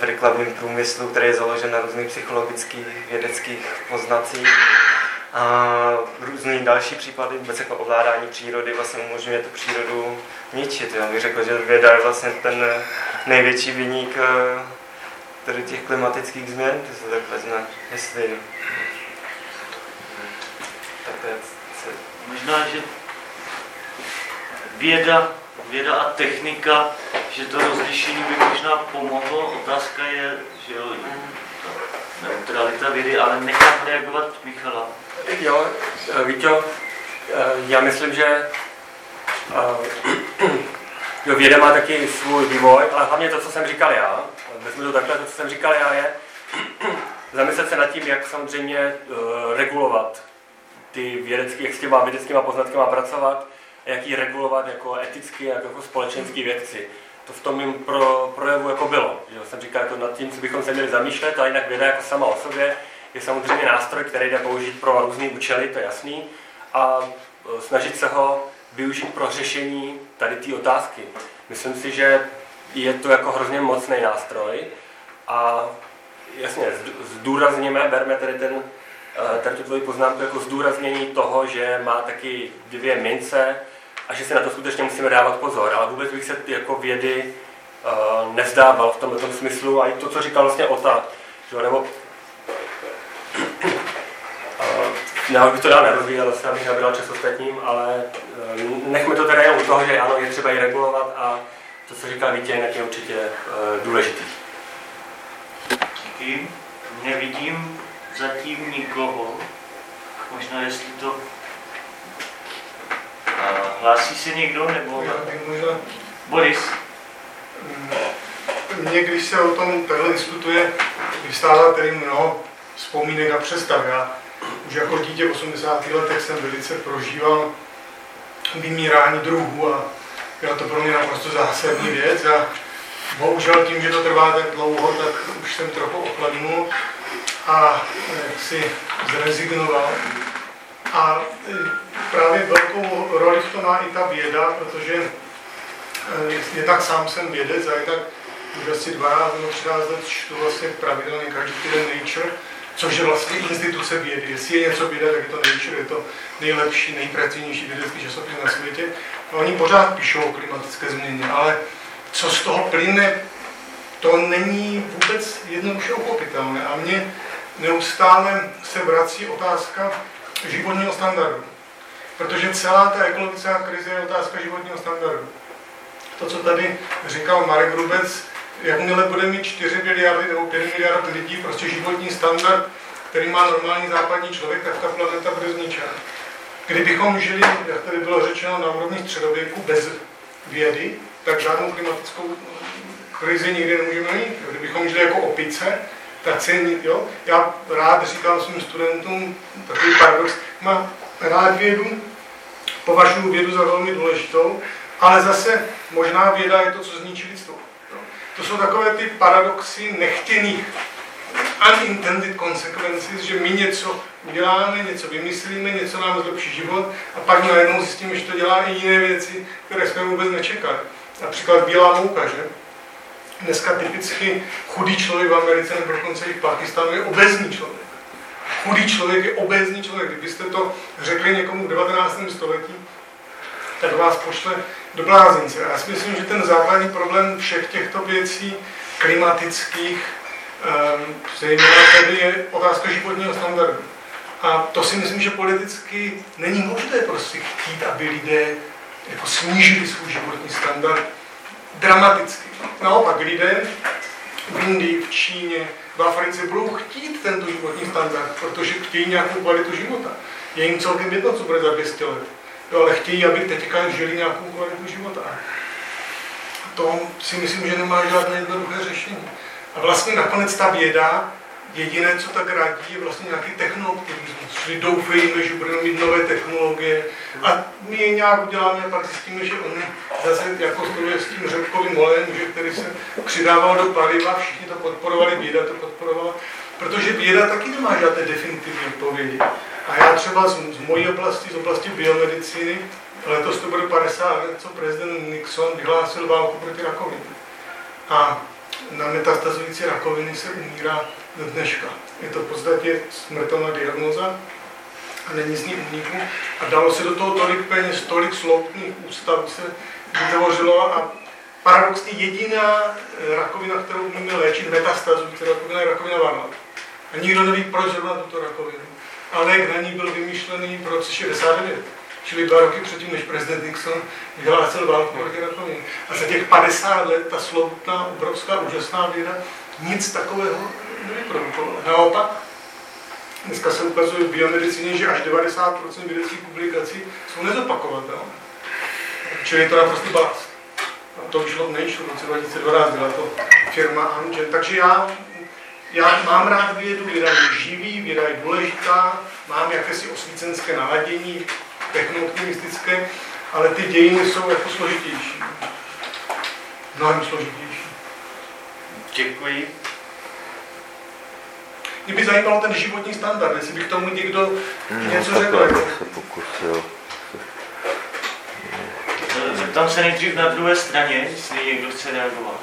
v reklamním průmyslu, který je založen na různých psychologických, vědeckých poznacích. A různý další případy, vůbec jako ovládání přírody vlastně umožňuje tu přírodu ničit. Já bych řekl, že věda je vlastně ten největší vyník eh, tady těch klimatických změn, to se tak vezme, jestli...
Tak to je... Možná, že věda věda a technika, že to rozlišení by možná pomohlo. Otázka je, že jo, neutralita vědy, ale nechám reagovat Michala.
Jo, eh, Víťo, eh, já myslím, že eh, jo, věda má taky svůj vývoj, ale hlavně to, co jsem říkal já, vezmu to takhle, to, co jsem říkal já, je zamyslet se nad tím, jak samozřejmě regulovat ty vědecké, jak s těma vědeckými poznatky má pracovat, jak ji regulovat jako eticky, jako, společenský vědci. To v tom mým pro, projevu jako bylo. Že jsem říkal jako nad tím, co bychom se měli zamýšlet, a jinak věda jako sama o sobě je samozřejmě nástroj, který jde použít pro různé účely, to je jasný, a e, snažit se ho využít pro řešení tady té otázky. Myslím si, že je to jako hrozně mocný nástroj a jasně, zdůrazněme, berme tady ten Eh, tady tu tvoji poznámku jako zdůraznění toho, že má taky dvě mince a že si na to skutečně musíme dávat pozor. Ale vůbec bych se jako vědy uh, nevzdával v tomto tom smyslu. A i to, co říkal vlastně Ota, že, nebo já bych to dál nerozvíjel, zase abych nabral čas ostatním, ale uh, nechme to teda jenom u toho, že ano, je třeba ji regulovat a to, co říkal Vítě, je určitě důležitý.
Díky. Nevidím zatím nikoho. Možná jestli to... Hlásí se někdo, nebo...
Já bych možná...
Boris.
Mně, když se o tom takhle diskutuje, vystává tedy mnoho vzpomínek a představ. Já už jako dítě v 80. letech jsem velice prožíval vymírání druhů a byla to pro mě naprosto zásadní věc a bohužel tím, že to trvá tak dlouho, tak už jsem trochu ochladnul a si zrezignoval. A e, právě velkou roli v tom má i ta věda, protože e, jednak sám jsem vědec a tak už asi 12 nebo 13 let čtu vlastně pravidelně každý týden Nature, což je vlastně instituce vědy. Jestli je něco věda, tak je to Nature, je to nejlepší, nejpracivnější vědecký časopis na světě. A oni pořád píšou o klimatické změně, ale co z toho plyne, to není vůbec jednoduše uchopitelné. A mě neustále se vrací otázka životního standardu. Protože celá ta ekologická krize je otázka životního standardu. To, co tady říkal Marek Rubec, jakmile bude mít 4 miliardy nebo 5 miliard lidí, prostě životní standard, který má normální západní člověk, tak ta planeta bude zničena. Kdybychom žili, jak tady bylo řečeno, na úrovni středověku bez vědy, tak žádnou klimatickou krizi nikdy nemůžeme mít. Kdybychom žili jako opice, tak cenit, jo. Já rád říkám svým studentům takový paradox, mám rád vědu, považuji vědu za velmi důležitou, ale zase možná věda je to, co zničí lidstvo. To jsou takové ty paradoxy nechtěných unintended consequences, že my něco uděláme, něco vymyslíme, něco nám zlepší život a pak najednou zjistíme, že to dělá i jiné věci, které jsme vůbec nečekali. Například bílá mouka, že? Dneska typicky chudý člověk v Americe nebo dokonce i v Pakistánu je obezní člověk. Chudý člověk je obezní člověk. Kdybyste to řekli někomu v 19. století, tak vás pošle do blázince. Já si myslím, že ten základní problém všech těchto věcí klimatických, ehm, zejména tedy je otázka životního standardu. A to si myslím, že politicky není možné prostě chtít, aby lidé jako snížili svůj životní standard dramaticky. Naopak lidé v Indii, v Číně, v Africe budou chtít tento životní standard, protože chtějí nějakou kvalitu života. Je jim celkem jedno, co bude za 200 let. Jo, ale chtějí, aby teďka žili nějakou kvalitu života. To si myslím, že nemá žádné jednoduché řešení. A vlastně nakonec ta věda jediné, co tak radí, je vlastně nějaký technooptimismus. Čili doufejme, že budeme mít nové technologie a my je nějak uděláme a pak zjistíme, že on zase jako s tím řepkovým olem, že který se přidával do paliva, všichni to podporovali, věda to podporovala, protože věda taky nemá žádné definitivní odpovědi. A já třeba z, z mojí oblasti, z oblasti biomedicíny, letos to bude 50 let, co prezident Nixon vyhlásil válku proti rakovině. A na metastazující rakoviny se umírá do dneška. Je to v podstatě smrtelná diagnoza a není z ní úniku. A dalo se do toho tolik peněz, tolik slopných ústavů se vytvořilo a paradoxně jediná eh, rakovina, kterou umíme léčit, metastazující rakovina, je rakovina varna. A nikdo neví, proč zrovna tuto rakovinu. Ale lék na ní byl vymýšlený v roce 69 čili dva roky předtím, než prezident Nixon vyhlásil válku proti rakovině. A za těch 50 let ta slovutná, obrovská, úžasná věda nic takového nevyprodukovala. Naopak, dneska se ukazuje v biomedicíně, že až 90% vědeckých publikací jsou nezopakovatelné. Čili je to naprosto balast. To vyšlo v Nature v roce 2012, byla to firma Amgen. Takže já, já mám rád vědu, věda je živý, věda je důležitá, mám jakési osvícenské naladění, techno-optimistické, ale ty dějiny jsou jako složitější. Mnohem složitější.
Děkuji.
Mě by zajímalo ten životní standard, jestli by k tomu někdo
no,
něco řekl.
se pokusil.
Zeptám se nejdřív na druhé straně, jestli někdo chce reagovat.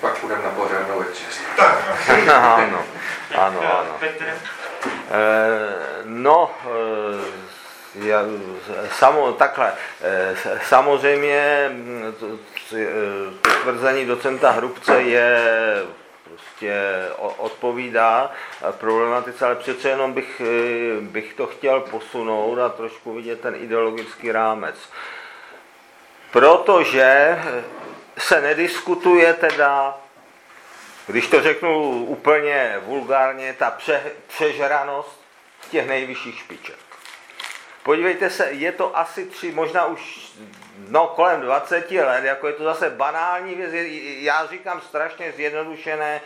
Pak půjdeme na pořádnou večer.
Tak.
ano, ano, ano.
Petr?
Eh, no, eh, já, samo, takhle, eh, samozřejmě to, to tvrzení docenta Hrubce je prostě odpovídá problematice, ale přece jenom bych, bych to chtěl posunout a trošku vidět ten ideologický rámec. Protože se nediskutuje teda když to řeknu úplně vulgárně, ta pře, přežranost těch nejvyšších špiček. Podívejte se, je to asi tři, možná už no, kolem 20 let, jako je to zase banální věc, já říkám strašně zjednodušené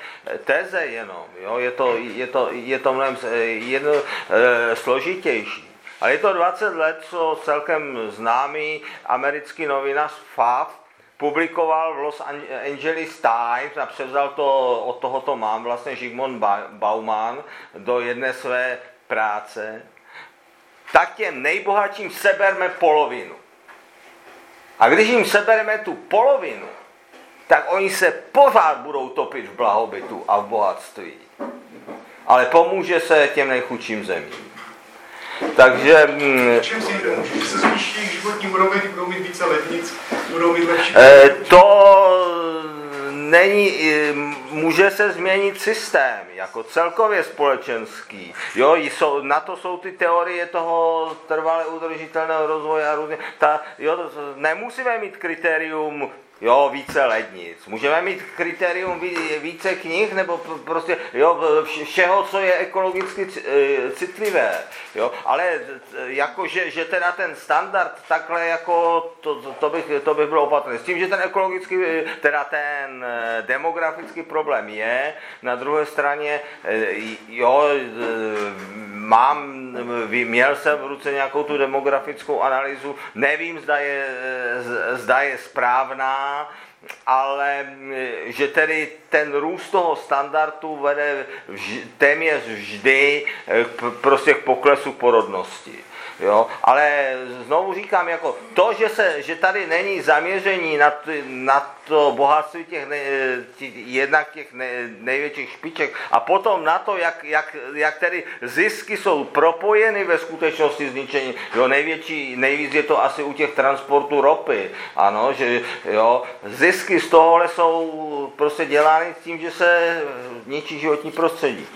teze jenom, jo? Je, to, je, to, je to mnohem jedno, e, složitější. Ale je to 20 let, co celkem známý americký novinář Fav publikoval v Los Angeles Times a převzal to, od tohoto mám vlastně Žigmund Bauman do jedné své práce, tak těm nejbohatším seberme polovinu. A když jim sebereme tu polovinu, tak oni se pořád budou topit v blahobytu a v bohatství. Ale pomůže se těm nejchudším zemím. Takže...
Mm, Čím si že se zvýší životní úroveň, budou mít více lednic, budou mít lepší...
E, to není, může se změnit systém, jako celkově společenský. Jo, jsou, na to jsou ty teorie toho trvale udržitelného rozvoje a různě. Ta, jo, nemusíme mít kritérium Jo, více lednic. Můžeme mít kritérium více knih, nebo prostě jo, všeho, co je ekologicky e, citlivé. Jo, ale jako, že, že teda ten standard takhle jako, to, to, bych, to bych bylo opatrné. S tím, že ten ekologický, e, teda ten e, demografický problém je, na druhé straně, jo, mám, měl jsem v ruce nějakou tu demografickou analýzu, nevím, zda je, zda je správná, ale že tedy ten růst toho standardu vede téměř vždy k, prostě k poklesu porodnosti. Jo? Ale znovu říkám, jako to, že, se, že tady není zaměření na, t, na to bohatství těch, ne, těch jednak těch ne, největších špiček a potom na to, jak, jak, jak tedy zisky jsou propojeny ve skutečnosti zničení. Jo, největší, nejvíc je to asi u těch transportů ropy. Ano, že jo, zisky z tohohle jsou prostě dělány tím, že se ničí životní prostředí.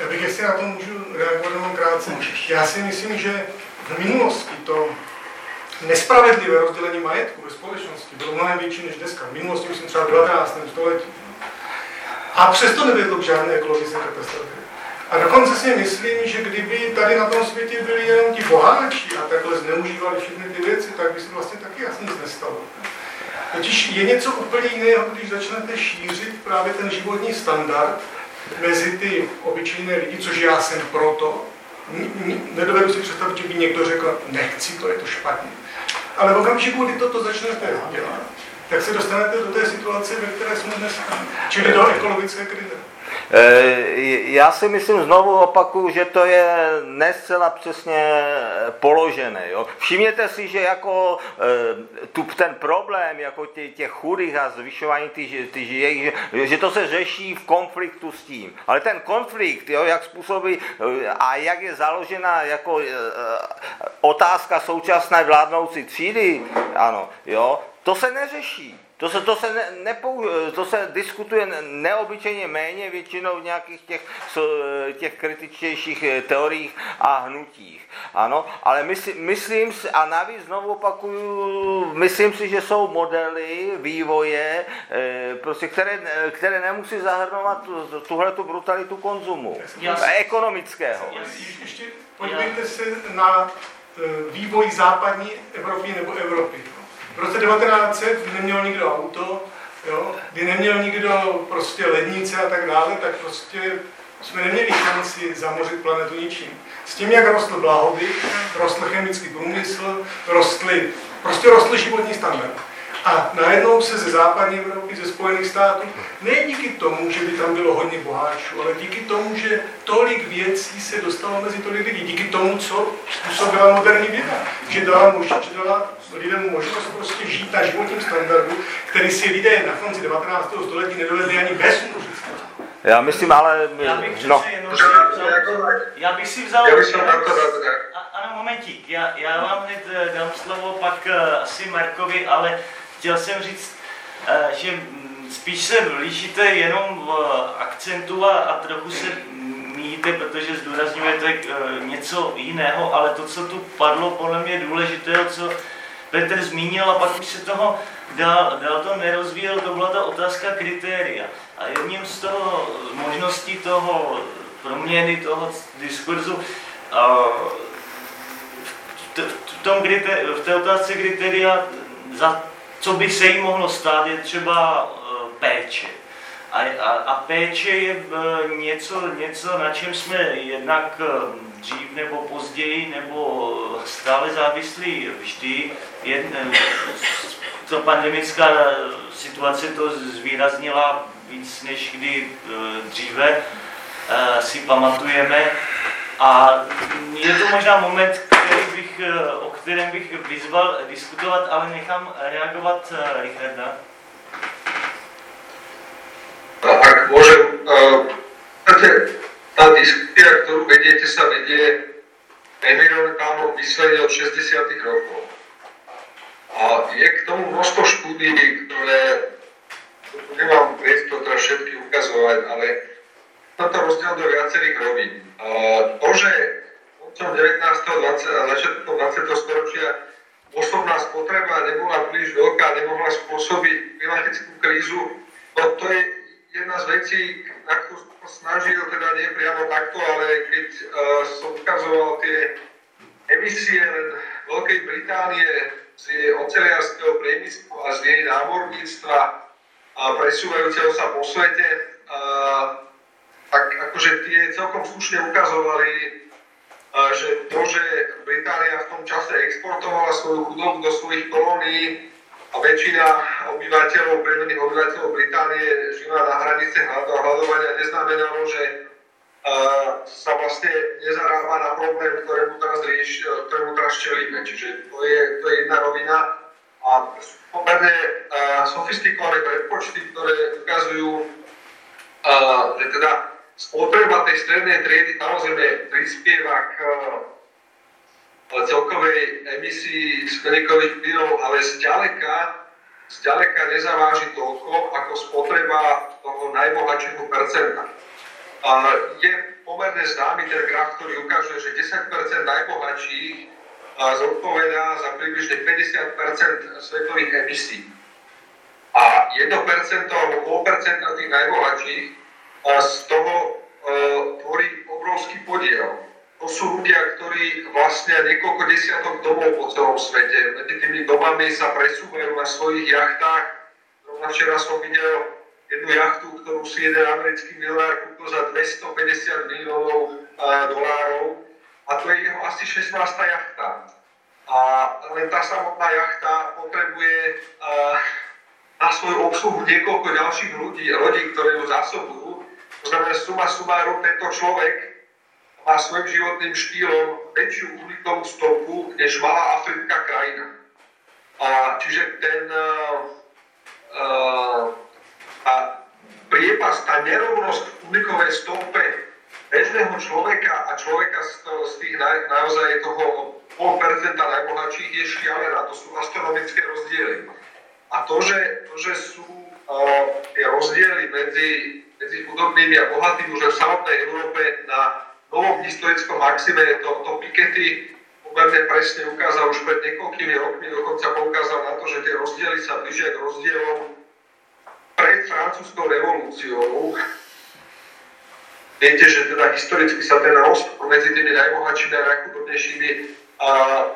Já bych, jestli na to můžu reagovat jenom krátce. Já si myslím, že v minulosti to nespravedlivé rozdělení majetku ve společnosti bylo mnohem větší než dneska. V minulosti, myslím třeba v 19. století. A přesto nevedlo k žádné ekologické katastrofě. A dokonce si myslím, že kdyby tady na tom světě byli jenom ti boháči a takhle zneužívali všechny ty věci, tak by se vlastně taky asi nic nestalo. Totiž je něco úplně jiného, když začnete šířit právě ten životní standard mezi ty obyčejné lidi, což já jsem proto. Nedovedu si představit, že by někdo řekl, nechci, to je to špatně. Ale v okamžiku, kdy toto začnete dělat, tak se dostanete do té situace, ve které jsme dnes, čili do ekologické krize.
Eh, já si myslím, znovu opakuju, že to je nescela přesně položené. Jo. Všimněte si, že jako eh, tu, ten problém jako tě, těch chudých a zvyšování ty, ty jejich, že, že to se řeší v konfliktu s tím. Ale ten konflikt, jo, jak způsobí eh, a jak je založena jako otázka současné vládnoucí třídy, ano, jo, to se neřeší. To se, to se, ne, nepou, to se diskutuje neobyčejně méně většinou v nějakých těch, těch kritičtějších eh, teoriích a hnutích. Ano, ale mysl, myslím si, a navíc znovu opakuju, myslím si, že jsou modely vývoje, eh, prostě, které, které nemusí zahrnovat tuhle tu brutalitu konzumu. Jasně. Ekonomického.
Ještě podívejte se na eh, vývoj západní Evropy nebo Evropy. V roce 1900 neměl nikdo auto, jo, kdy neměl nikdo prostě lednice a tak dále, tak prostě jsme neměli šanci zamořit planetu ničím. S tím, jak rostl blahobyt, rostl chemický průmysl, rostly, prostě rostl životní standard. A najednou se ze západní Evropy, ze Spojených států, ne díky tomu, že by tam bylo hodně boháčů, ale díky tomu, že tolik věcí se dostalo mezi tolik lidí, díky tomu, co způsobila moderní věda, že dala, možnost, že dala lidem možnost prostě žít na životním standardu, který si lidé na konci 19. století nedovedli ani bez
já myslím, ale...
Já bych no. jenom já bych si vzal...
Já bych
ano, momentík, já, já vám hned eh, dám slovo pak eh, asi Markovi, ale chtěl jsem říct, eh, že spíš se blížíte jenom v akcentu a, a trochu se míjíte, protože zdůrazňujete něco jiného, ale to, co tu padlo, podle mě důležitého, co Petr zmínil a pak už se toho dál, dál to nerozvíjel, to byla ta otázka kritéria. A jedním z toho možností toho proměny toho diskurzu v, tom, v té otázce kritéria, za co by se jí mohlo stát, je třeba e, péče. A, a, a péče je e, něco, něco, na čem jsme jednak e, dřív nebo později, nebo stále závislí vždy. Jedna, to pandemická situace to zvýraznila víc než kdy dříve, si pamatujeme. A je to možná moment, který bych, o kterém bych vyzval diskutovat, ale nechám reagovat Richarda.
Ak môžem, uh, tá diskusia, ktorú vediete, sa vedie environmentálnom myslení od 60. rokov. A je k tomu množstvo štúdí, ktoré nemám priestor teraz všetky ukazovať, ale to rozdiel do viacerých rovín. To, že koncom 19. 20. a začiatkom 20. storočia osobná spotreba nebola príliš veľká, nemohla spôsobiť klimatickú krízu, no to je jedna z vecí, na ktorú som snažil, teda nie priamo takto, ale keď uh, som ukazoval tie emisie len Veľkej Británie z jej oceliarského priemyslu a z jej námorníctva a presúvajúceho sa po svete, uh, tak akože tie celkom slušne ukazovali, že to, že Británia v tom čase exportovala svoju chudobu do svojich kolónií, a väčšina obyvateľov, priemerných obyvateľov Británie žila na hranice hladu a hľadovania, neznamenalo, že sa vlastne nezarába na problém, ktorému teraz, rieš, ktorému teraz čelíme. Čiže to je, to je jedna rovina. A sú pomerne sofistikované predpočty, ktoré ukazujú, že teda spotreba tej strednej triedy samozrejme prispieva k celkovej emisii skleníkových plynov, ale zďaleka, zďaleka nezaváži toľko ako spotreba toho najbohatšieho percenta. Je pomerne známy ten graf, ktorý ukazuje, že 10% najbohatších zodpovedá za približne 50% svetových emisí. A 1% alebo 0,5% tých najbohatších z toho tvorí obrovský podiel to sú ľudia, ktorí vlastne niekoľko desiatok domov po celom svete. Medzi tými domami sa presúvajú na svojich jachtách. Rovna včera som videl jednu jachtu, ktorú si jeden americký milionár kúpil za 250 miliónov dolárov a to je jeho asi 16. jachta. A len tá samotná jachta potrebuje na svoju obsluhu niekoľko ďalších ľudí, rodí, ktoré ju zásobujú. To znamená, suma sumárum, tento človek má svojim životným štýlom väčšiu uhlíkovú stopu než malá africká krajina. A čiže ten uh, a priepas, tá nerovnosť v uhlíkovej stope bežného človeka a človeka z, z tých na, naozaj toho pol percenta najbohatších je šialená. To sú astronomické rozdiely. A to, že, to, že sú uh, tie rozdiely medzi, medzi chudobnými a bohatými už v samotnej Európe na novom historickom maxime to, to Piketty pomerne presne ukázal už pred niekoľkými rokmi, dokonca poukázal na to, že tie rozdiely sa blížia k rozdielom pred francúzskou revolúciou. Viete, že teda historicky sa ten rozpor medzi tými najbohatšími a najchudobnejšími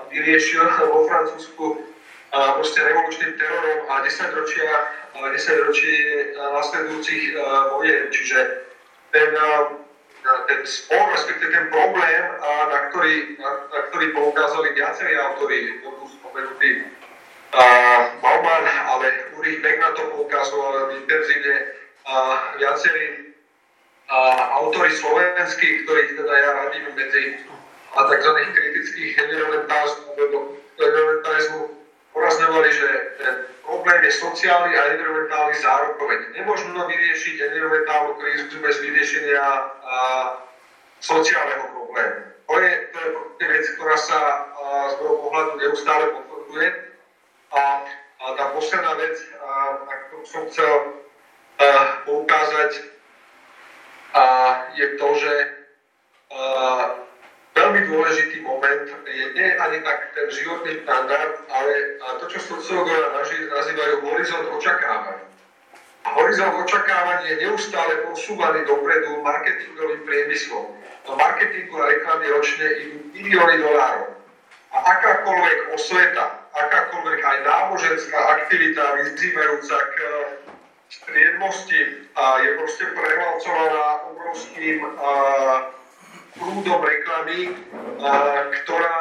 vyriešil vo Francúzsku a proste revolučným terorom a 10 ročia, 10 ročí nasledujúcich vojen. Čiže ten ten spor, respektive ten problém, na ktorý, na, na ktorý poukázali viacerí autory, tu spomenutý Bauman, ale Ulrich Beck na to poukazoval intenzívne a viacerí autory slovenskí, ktorých teda ja radím medzi a tzv. kritických environmentalizmu, porazňovali, že ten problém je sociálny a environmentálny zároveň. Nemožno vyriešiť environmentálnu krízu bez vyriešenia a, sociálneho problému. To je, to je vec, ktorá sa a, z môjho pohľadu neustále potvrduje. A, a tá posledná vec, a, na ktorú som chcel a, poukázať, a, je to, že a, veľmi dôležitý moment je nie ani tak ten životný štandard, ale to, čo sociológovia nazývajú horizont očakávaní. A horizont očakávaní je neustále posúvaný dopredu marketingovým priemyslom. Do marketingu a reklamy ročne idú milióny dolárov. A akákoľvek osveta, akákoľvek aj náboženská aktivita vyzývajúca k striedmosti je proste prevalcovaná obrovským prúdom reklamy, ktorá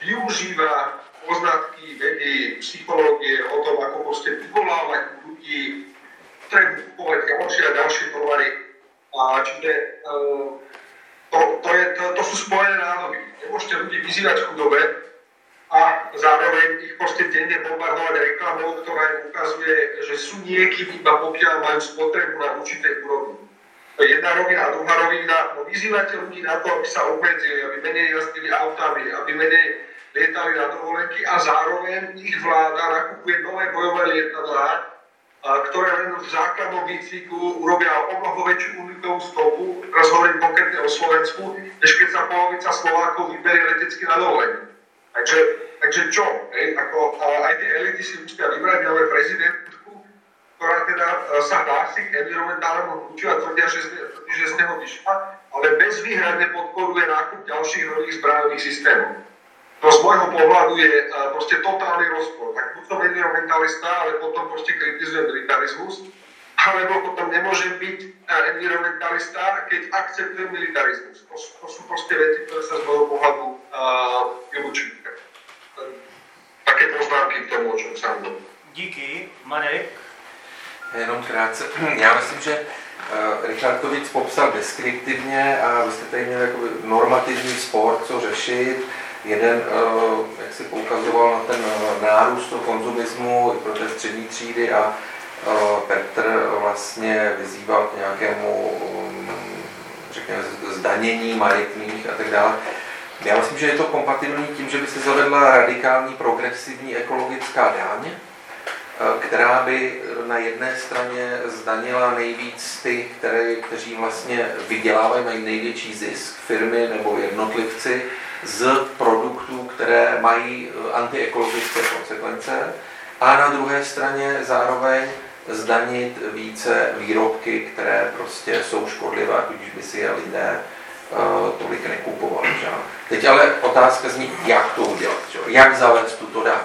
využíva poznatky vedy, psychológie o tom, ako proste vyvolávať ľudí, potrebu kupovať ďalšie a ďalšie tovary. A čiže e, to, to, je, to, to sú spojené nádoby. Nemôžete ľudí vyzývať v chudobe a zároveň ich proste denne bombardovať reklamou, ktorá im ukazuje, že sú niekým iba pokiaľ majú spotrebu na určitej úrovni. Jedna rovina. Druhá rovina, no vyzývate ľudí na to, aby sa obmedzili, aby menej jazdili autami, aby menej lietali na dovolenky a zároveň ich vláda nakupuje nové bojové lietadlá, ktoré len v základnom výcviku urobia o mnoho väčšiu uhlíkovú stopu, teraz hovorím konkrétne o Slovensku, než keď sa polovica Slovákov vyberie letecky na dovolenku. Takže, takže čo? Hej? Ako, aj tie elity si musia vybrať, máme prezidentku, ktorá teda e, sa hlási k environmentálnemu hnutiu a tvrdia, že, že z neho vyšla, ale bezvýhradne podporuje nákup ďalších nových zbraňových systémov. To z môjho pohľadu je uh, proste totálny rozpor. Tak buď som environmentalista, ale potom proste kritizujem militarizmus, alebo potom nemôžem byť uh, environmentalista, keď akceptujem militarizmus. To, to sú proste veci, ktoré sa z môjho pohľadu uh. Také poznámky k tomu, o čom
Díky, Marek.
Jenom krátce. Já myslím, že uh, Richard to víc popsal deskriptivně a vy jste tady měli jakoby normativní sport, co řešit. Jeden, uh, jak si poukazoval na ten uh, nárůst toho konzumismu i pro té střední třídy a Petr vlastně vyzýval k nějakému, um, řekněme, zdanění majetných a tak dále. Já myslím, že je to kompatibilní tím, že by se zavedla radikální progresivní ekologická daň, Eh, která by na jedné straně zdanila nejvíc ty, které, kteří vlastně vydělávají, mají největší zisk, firmy nebo jednotlivci, z produktů, které mají eh, antiekologické konsekvence a na druhé straně zároveň zdanit více výrobky, které prostě jsou škodlivé, tudíž by si je lidé tolik nekupovali. Že? Teď ale otázka zní, jak to udělat, že? jak zavést tuto daň.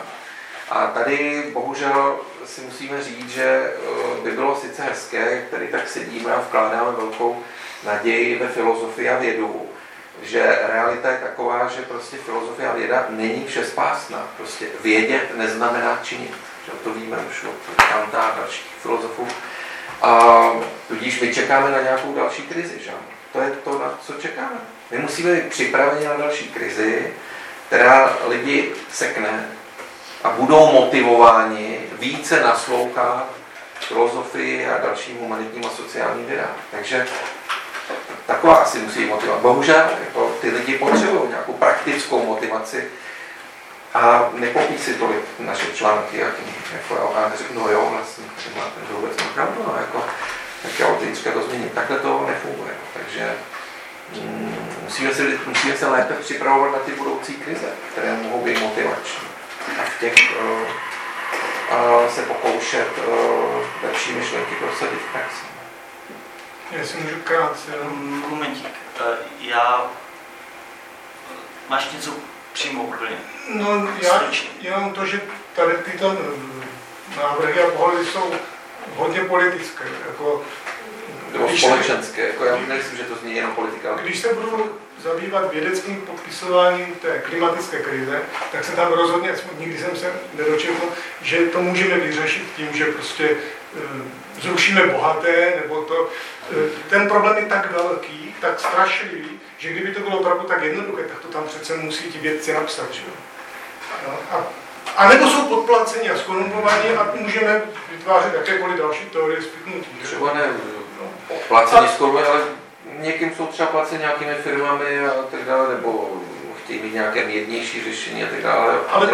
A tady bohužel si musíme říct, že by bylo sice hezké, tady tak sedíme a vkládáme velkou naději ve filozofii a vědu, že realita je taková, že prostě filozofie a věda není všespásná. Prostě vědět neznamená činit. Že to víme už od Kanta a dalších filozofů. A tudíž my čekáme na nějakou další krizi. Že? To je to, na co čekáme. My musíme být připraveni na další krizi, která lidi sekne a budou motivováni více naslouchat filozofii a dalším humanitním a sociálním vědám. Takže taková asi musí motivovat. Bohužel jako ty lidi potřebují nějakou praktickou motivaci a nepopí si tolik naše články jak Jako, jo, a neřeknu, no jo, vlastně, má ten vůbec pravdu, no, jako, tak jo, teďka to změnit. Takhle to nefunguje. Takže mm, musíme, se, musíme se lépe připravovat na ty budoucí krize, které mohou být motivační. A v těch uh, uh, se pokoušet uh, lepší myšlenky prosadit v praxi.
Jestli můžu krátce, no.
Momentík. Eh, já... Máš něco přímo úplně?
No, já jenom to, že tady tyto návrhy a pohledy jsou hodně politické. Jako,
nebo společenské, jako já myslím, že to zní jenom politika.
Když se budu zabývat vědeckým podpisováním té klimatické krize, tak se tam rozhodně, nikdy jsem se nedočetl, že to můžeme vyřešit tím, že prostě eh, zrušíme bohaté, nebo to, eh, ten problém je tak velký, tak strašlivý, že kdyby to bylo opravdu tak jednoduché, tak to tam přece musí ti vědci napsat. Že? No, a, a nebo jsou podplaceni a skorumpovaní a můžeme vytvářet jakékoliv další teorie spiknutí.
Třeba ne no. podplacení, skorumpovaní, ale někým jsou třeba placeni nějakými firmami a tak dále, nebo chtějí mít nějaké mírnější řešení a tak dále.
Ale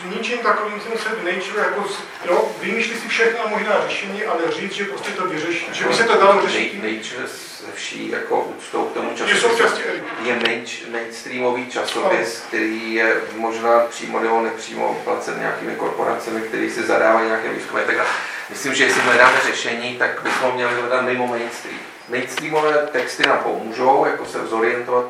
s ničím takovým jsem se Nature jako, jo, vymýšlí si všechna možná řešení, ale říct, že prostě to vyřeší, že by se to dalo řešit.
Nature se vší jako úctou k tomu časopisu je mainstreamový časopis, který je možná přímo nebo nepřímo placen nějakými korporacemi, které si zadávají nějaké výzkumy. Tak myslím, že jestli hledáme řešení, tak bychom měli hledat mimo mainstream. Mainstreamové texty nám pomůžou jako se zorientovat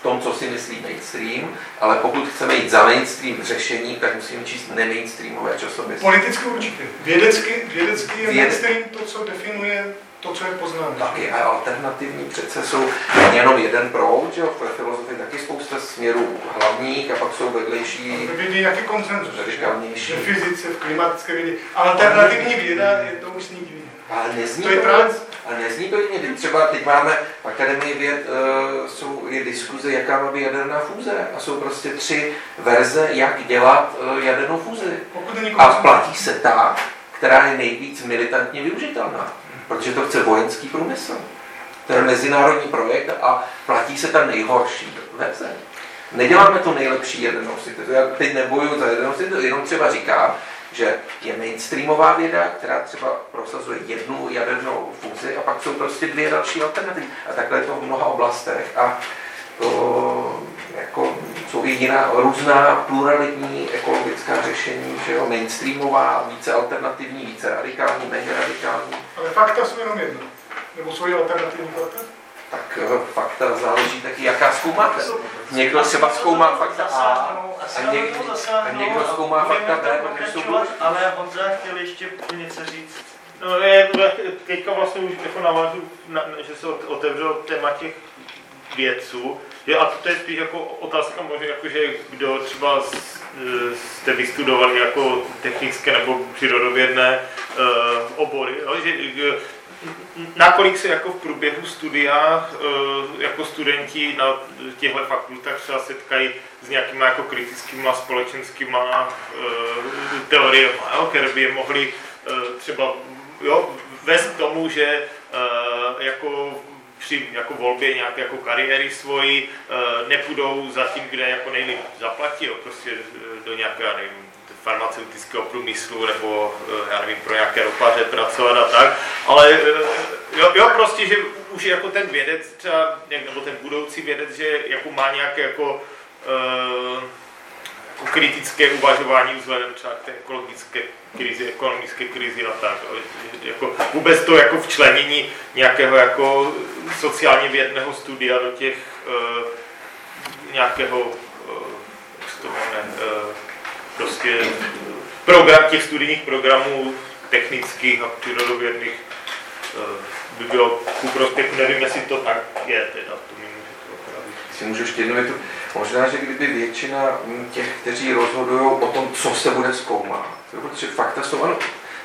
v tom, co si myslí mainstream, ale pokud chceme jít za mainstream řešení, tak musíme číst nemainstreamové časopisy.
Politicky určitě. Vědecky, vědecky je Věd... mainstream to, co definuje to, co je poznáno.
Taky a alternativní přece jsou jenom jeden proud, že v filozofii taky spousta směrů hlavních a pak jsou vedlejší.
Nějaký koncenzus. Radikálnější. V fyzice, v klimatické vědě. Alternativní věda je to už nikdy.
Ale nezní
to, je trans...
nezní to jině. Třeba teď máme v Akademii věd, uh, jsou je diskuze, jaká má být jaderná fúze. A jsou prostě tři verze, jak dělat uh, jadernou fúzi. A platí se ta, která je nejvíc militantně využitelná. Protože to chce vojenský průmysl. To je mezinárodní projekt a platí se ta nejhorší verze. Neděláme to nejlepší jadernou Já teď nebojuju za jadernou jenom třeba říkám, že je mainstreamová věda, která třeba prosazuje jednu jadernou fúzi a pak jsou prostě dvě další alternativy. A takhle je to v mnoha oblastech. A to jako, jsou i jiná různá pluralitní ekologická řešení, že jo, mainstreamová, více alternativní, více radikální, méně radikální.
Ale fakta jsou jenom jedno. Nebo jsou alternativní fakta?
Tak eh, fakta záleží taky, jaká zkoumáte. Někdo třeba zkoumá fakta A a někdo, a někdo zkoumá fakta B, protože jsou
Ale Honza chtěl ještě něco říct.
No, je, teďka vlastně už jako navážu, na, že se otevřel téma těch vědců. Je, a to je spíš jako otázka možná, jako, že kdo třeba jste vystudovali jako technické nebo přírodovědné uh, obory, jo, že, nakolik se jako v průběhu studia eh, jako studenti na těchto fakultách třeba setkají s nějakýma jako kritickými společenskými eh, teoriemi, které by je mohly eh, třeba jo, vést k tomu, že jako při jako volbě nějaké jako kariéry svoji nepůjdou za tím, kde jako nejlíp zaplatí, jo, prostě do nějaké, nevím, farmaceutického průmyslu nebo eh, já nevím, pro nějaké ropaře pracovat a tak, ale eh, jo, jo prostě, že už jako ten vědec třeba, nebo ten budoucí vědec, že jako má nějaké jako uh, kritické uvažování vzhledem třeba k té ekologické krizi, ekonomické krizi a tak. Jako vůbec to jako včlenění nějakého jako sociálně vědného studia do těch nějakého, jak se to jmenuje, prostě program, těch studijních programů technických a přírodovědných uh, by bylo ku prospěchu, nevím, jestli to tak je teda, to mi
si můžu ještě jednu větu. Možná, že kdyby většina těch, kteří rozhodují o tom, co se bude zkoumat, protože fakta jsou ano,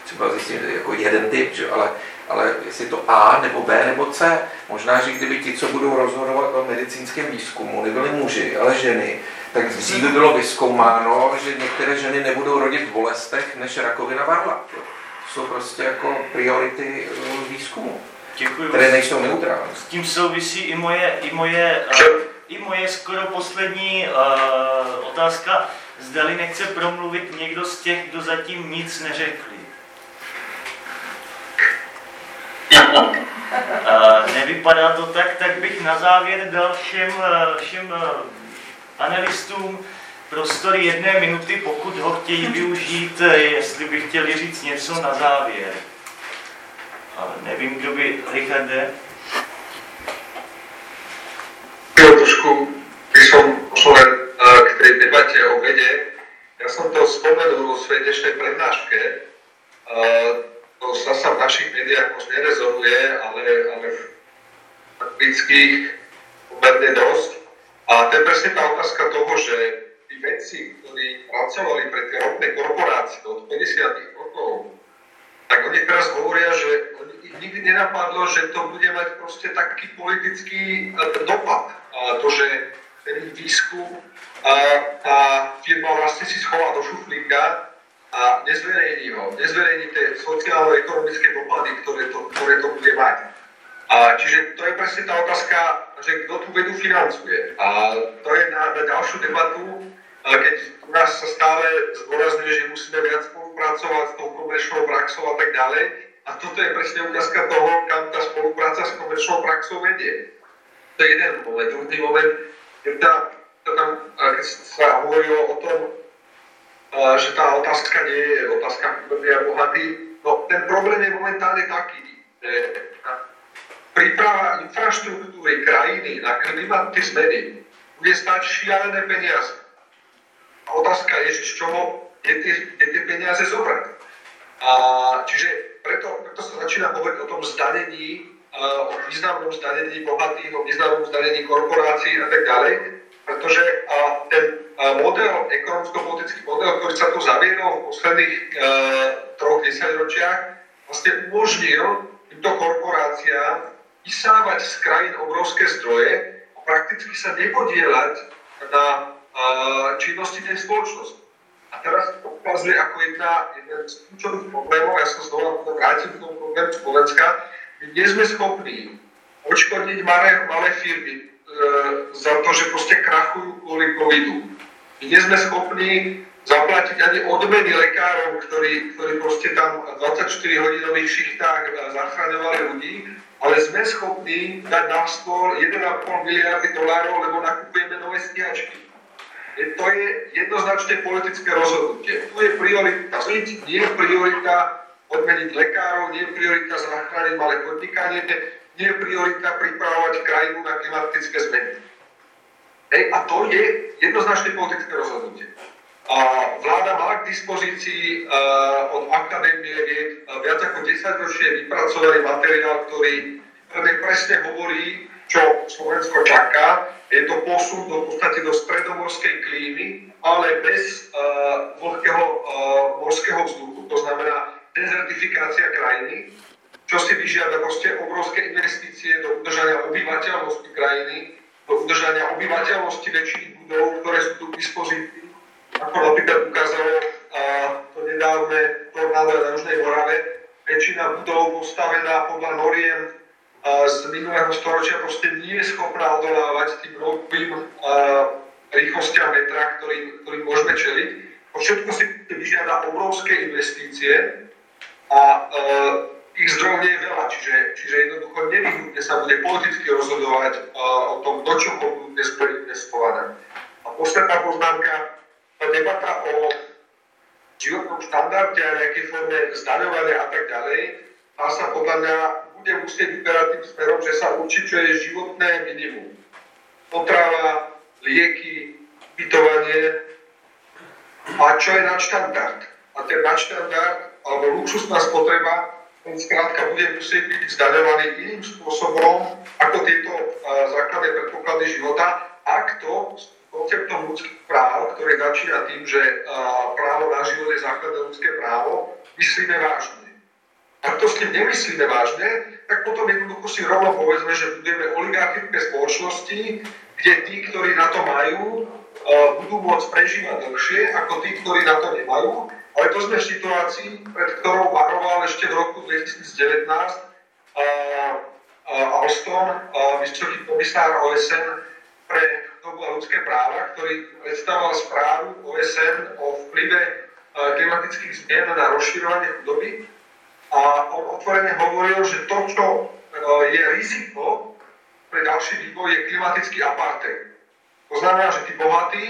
třeba zjistím jako jeden typ, že? Ale, ale jestli to A nebo B nebo C, možná, že kdyby ti, co budou rozhodovat o medicínském výzkumu, nebyli muži, ale ženy, tak dříve bylo vyskoumáno, že některé ženy nebudou rodit v bolestech než rakovina varla. To jsou prostě jako priority eh, výzkumu,
Děkuji.
které nejsou neutrální.
S tím souvisí i moje, i moje, uh, i moje skoro poslední uh, otázka. Zdali nechce promluvit někdo z těch, kdo zatím nic neřekli. Uh, nevypadá to tak, tak bych na závěr dal všem, všem analystům prostor jedné minuty, pokud ho chtějí využít, jestli by chtěli říct něco na závěr. Ale nevím, kdo by... Richarde?
Jo, trošku len k tej debate o vede. Ja som to spomenul vo svojej dnešnej prednáške. To sa v našich médiách moc nerezonuje, ale, ale v britských pomerne dosť. A to je presne tá otázka toho, že tí vedci, ktorí pracovali pre tie ropné korporácie od 50. rokov, tak oni teraz hovoria, že ich nikdy nenapadlo, že to bude mať proste taký politický dopad. A to, že ten ich výskum a firma vlastne si schová do šuflíka a nezverejní ho, nezverejní tie sociálno-ekonomické dopady, ktoré to, ktoré to bude mať. A čiže to je presne tá otázka, že kto tú vedu financuje. A to je na, na ďalšiu debatu, keď u nás sa stále zdôrazňuje, že musíme viac spolupracovať s tou komerčnou praxou a tak ďalej. A toto je presne ukázka toho, kam tá spolupráca s komerčnou praxou vedie. To je jeden moment. Druhý moment, keď, tá, tam, keď sa hovorilo o tom, že tá otázka nie je otázka a bohatý, no ten problém je momentálne taký, že príprava infraštruktúry krajiny na klimatické zmeny bude stať šialené peniaze. A otázka je, že z čoho je tie, je tie peniaze zobrať. A čiže preto, preto sa začína hovoriť o tom zdanení, o významnom zdanení bohatých, o významnom zdanení korporácií a tak ďalej, pretože ten model, ekonomicko-politický model, ktorý sa tu zaviedol v posledných uh, troch desaťročiach, vlastne umožnil týmto korporáciám vysávať z krajín obrovské zdroje a prakticky sa nepodielať na uh, činnosti tej spoločnosti. A teraz ukazuje ako jedna, jeden z kľúčových problémov, ja sa znova vrátim k tomu problému Slovenska, my nie sme schopní odškodniť malé, malé firmy e, za to, že proste krachujú kvôli covidu. My nie sme schopní zaplatiť ani odmeny ktorí, ktorí proste tam v 24-hodinových šichtách zachraňovali ľudí, ale sme schopní dať na stôl 1,5 miliardy dolárov, lebo nakupujeme nové stíhačky. To je jednoznačne politické rozhodnutie. Tu je priorita žiť, nie je priorita odmeniť lekárov, nie je priorita zachrániť malé podnikanie, nie je priorita pripravovať krajinu na klimatické zmeny. Hej, a to je jednoznačne politické rozhodnutie. A vláda má k dispozícii uh, od Akadémie vied uh, viac ako 10 ročie vypracovaný materiál, ktorý presne hovorí, čo Slovensko čaká. Je to posun do, podstate do stredomorskej klímy, ale bez uh, vlhkého uh, morského vzduchu, to znamená dezertifikácia krajiny, čo si vyžiada proste obrovské investície do udržania obyvateľnosti krajiny, do udržania obyvateľnosti väčších budov, ktoré sú tu k. Napríklad ukázalo a, to nedávne tornádo na Južnej Morave, väčšina budov postavená podľa noriem z minulého storočia proste nie je schopná odolávať tým novým rýchlostiam metra, ktorým, ktorým môžeme čeliť. To všetko si vyžiada obrovské investície a tých zdrojov nie je veľa, čiže, čiže jednoducho nevyhnutne sa bude politicky rozhodovať o tom, do čo budú dnes bude investované. A posledná poznámka, debata o štandarde a nejakej forme zdaňovania a tak ďalej, tá sa podľa mňa bude musieť vyberať tým smerom, že čo je životné minimum. Potrava, lieky, ubytovanie a čo je nadštandard. A ten nadštandard alebo luxusná spotreba on zkrátka bude musieť byť zdaňovaný iným spôsobom ako tieto základné predpoklady života, ak to konceptom ľudských práv, ktoré začína tým, že právo na život je základné ľudské právo, myslíme vážne. Ak to s tým nemyslíme vážne, tak potom jednoducho si rovno povedzme, že budeme oligarchické spoločnosti, kde tí, ktorí na to majú, budú môcť prežívať dlhšie ako tí, ktorí na to nemajú. Ale to sme v situácii, pred ktorou varoval ešte v roku 2019 Alston, vysoký komisár OSN pre dobu a ľudské práva, ktorý predstavoval správu OSN o vplyve e, klimatických zmien na rozširovanie chudoby. A on otvorene hovoril, že to, čo e, je riziko pre ďalší vývoj, je klimatický apartheid. To znamená, že tí bohatí,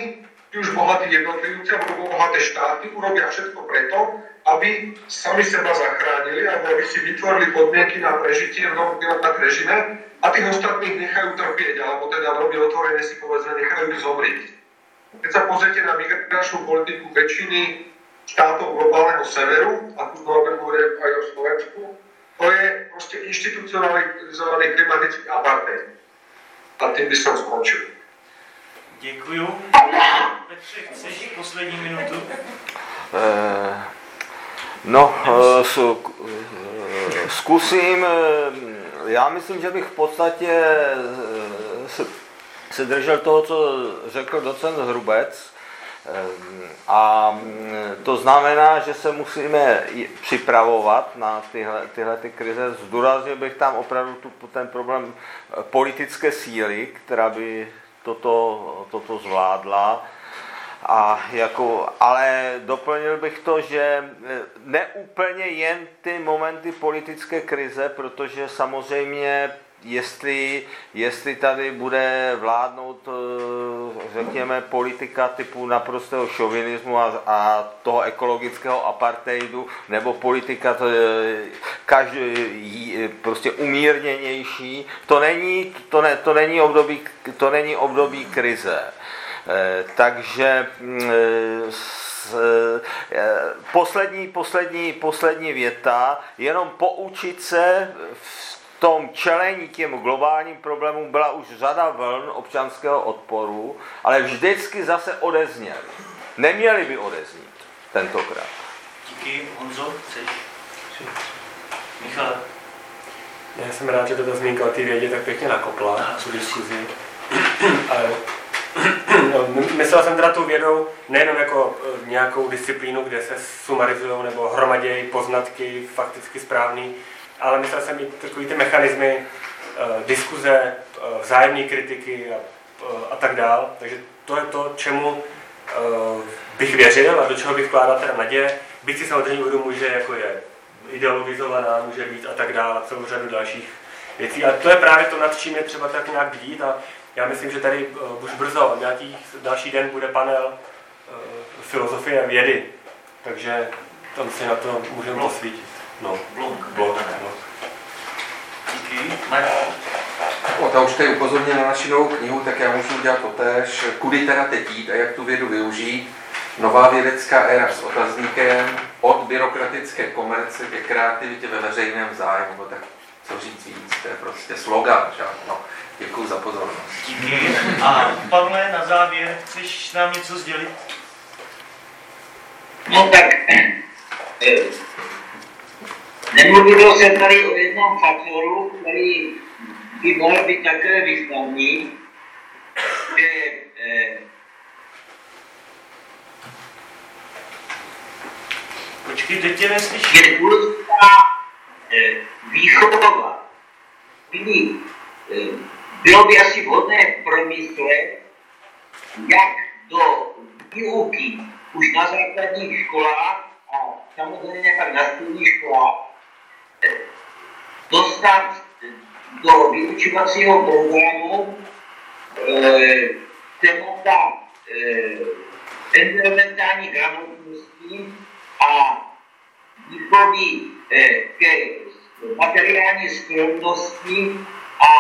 tí už bohatí jednotlivci alebo bohaté štáty urobia všetko preto, aby sami seba zachránili, alebo aby si vytvorili podmienky na prežitie v novom režime a tých ostatných nechajú trpieť, alebo teda veľmi otvorene si povedzme nechajú ich zomrieť. Keď sa pozriete na migračnú politiku väčšiny štátov globálneho severu, a tu môžeme hovoriť aj o Slovensku, to je proste inštitucionalizovaný klimatický apartheid. A tým by som skončil.
Děkuju. Petře, chceš poslední minutu?
Uh, no, uh, zkusím já myslím, že bych v podstatě eh, se, držel toho, co řekl docent Hrubec. Eh, a mm, to znamená, že se musíme připravovat na tyhle, tyhle ty krize. Zdůraznil bych tam opravdu tu, ten problém eh, politické síly, která by toto, toto zvládla. A jako, ale doplnil bych to, že e, neúplně jen ty momenty politické krize, protože samozřejmě jestli, jestli tady bude vládnout, e, řekněme, politika typu naprostého šovinismu a, a toho ekologického apartheidu, nebo politika to, každý, prostě umírněnější, to není, to, ne, to, není období, to není období krize. Eh, takže mm, eh, poslední, poslední, poslední věta, jenom poučit se v tom čelení těm globálním problémům byla už řada vln občanského odporu, ale vždycky zase odezněly. Neměli by odeznít tentokrát.
Díky, Honzo, chceš? Michal.
Já jsem rád, že to zmínka o té vědě tak pěkně nakopla, tu diskuzi. Ale No, myslel jsem teda tu vědou nejenom jako e, nějakou disciplínu, kde se sumarizují nebo hromadějí poznatky fakticky správný, ale myslel jsem i takový ty mechanismy e, diskuze, e, vzájemné kritiky a, a tak dál. Takže to je to, čemu bych věřil a do čeho bych vkládal teda naděje. Byť si samozřejmě uvědomuji, že jako je ideologizovaná, může být a tak dále, a celou řadu dalších věcí. A to je právě to, nad čím je třeba tak nějak bdít a já myslím, že tady uh, už brzo, nějaký další den bude panel uh, filozofie vědy, takže tam si na to můžeme posvítit. No,
blok.
Blok, no.
Díky.
O, ta už tady upozornila na naši novou knihu, tak já můžu udělat to tež. Kudy teda teď jít a jak tu vědu využít. Nová vědecká éra s otazníkem od byrokratické komerce ke kreativitě ve veřejném zájmu. No, tak co říct víc, to je prostě slogan. Že? No. Děkuji za pozornost.
Díky. A Pavle, na závěr, chceš nám něco sdělit?
No tak, nemluvilo se tady o jednom faktoru, který by mohl být také významný, že eh,
Počkej, teď tě neslyším.
Je důležitá eh, výchova. Kdy bylo by asi vhodné promyslet, jak do výuky už na základních školách a samozřejmě pak na středních školách dostat do vyučovacího programu e, témata e, environmentální gramotnosti a výchovy eh, ke materiální skromnosti a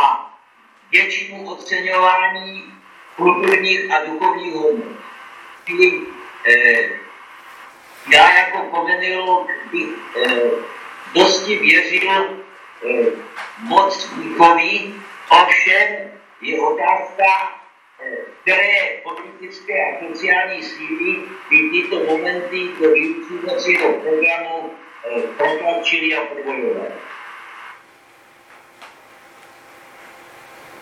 většímu oceňování kulturních a duchovních hodnot. Eh, já jako komeniolog bych eh, dosti věřil eh, moc výchovy, ovšem je otázka, eh, které politické a sociální síly by tyto momenty do vyučovacího programu eh, protlačili a podporovali.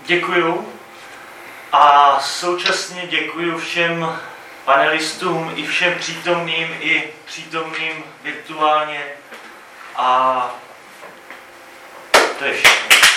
Děkuju. A současně děkuji všem panelistům i všem přítomným i přítomným virtuálně. A to je všechno.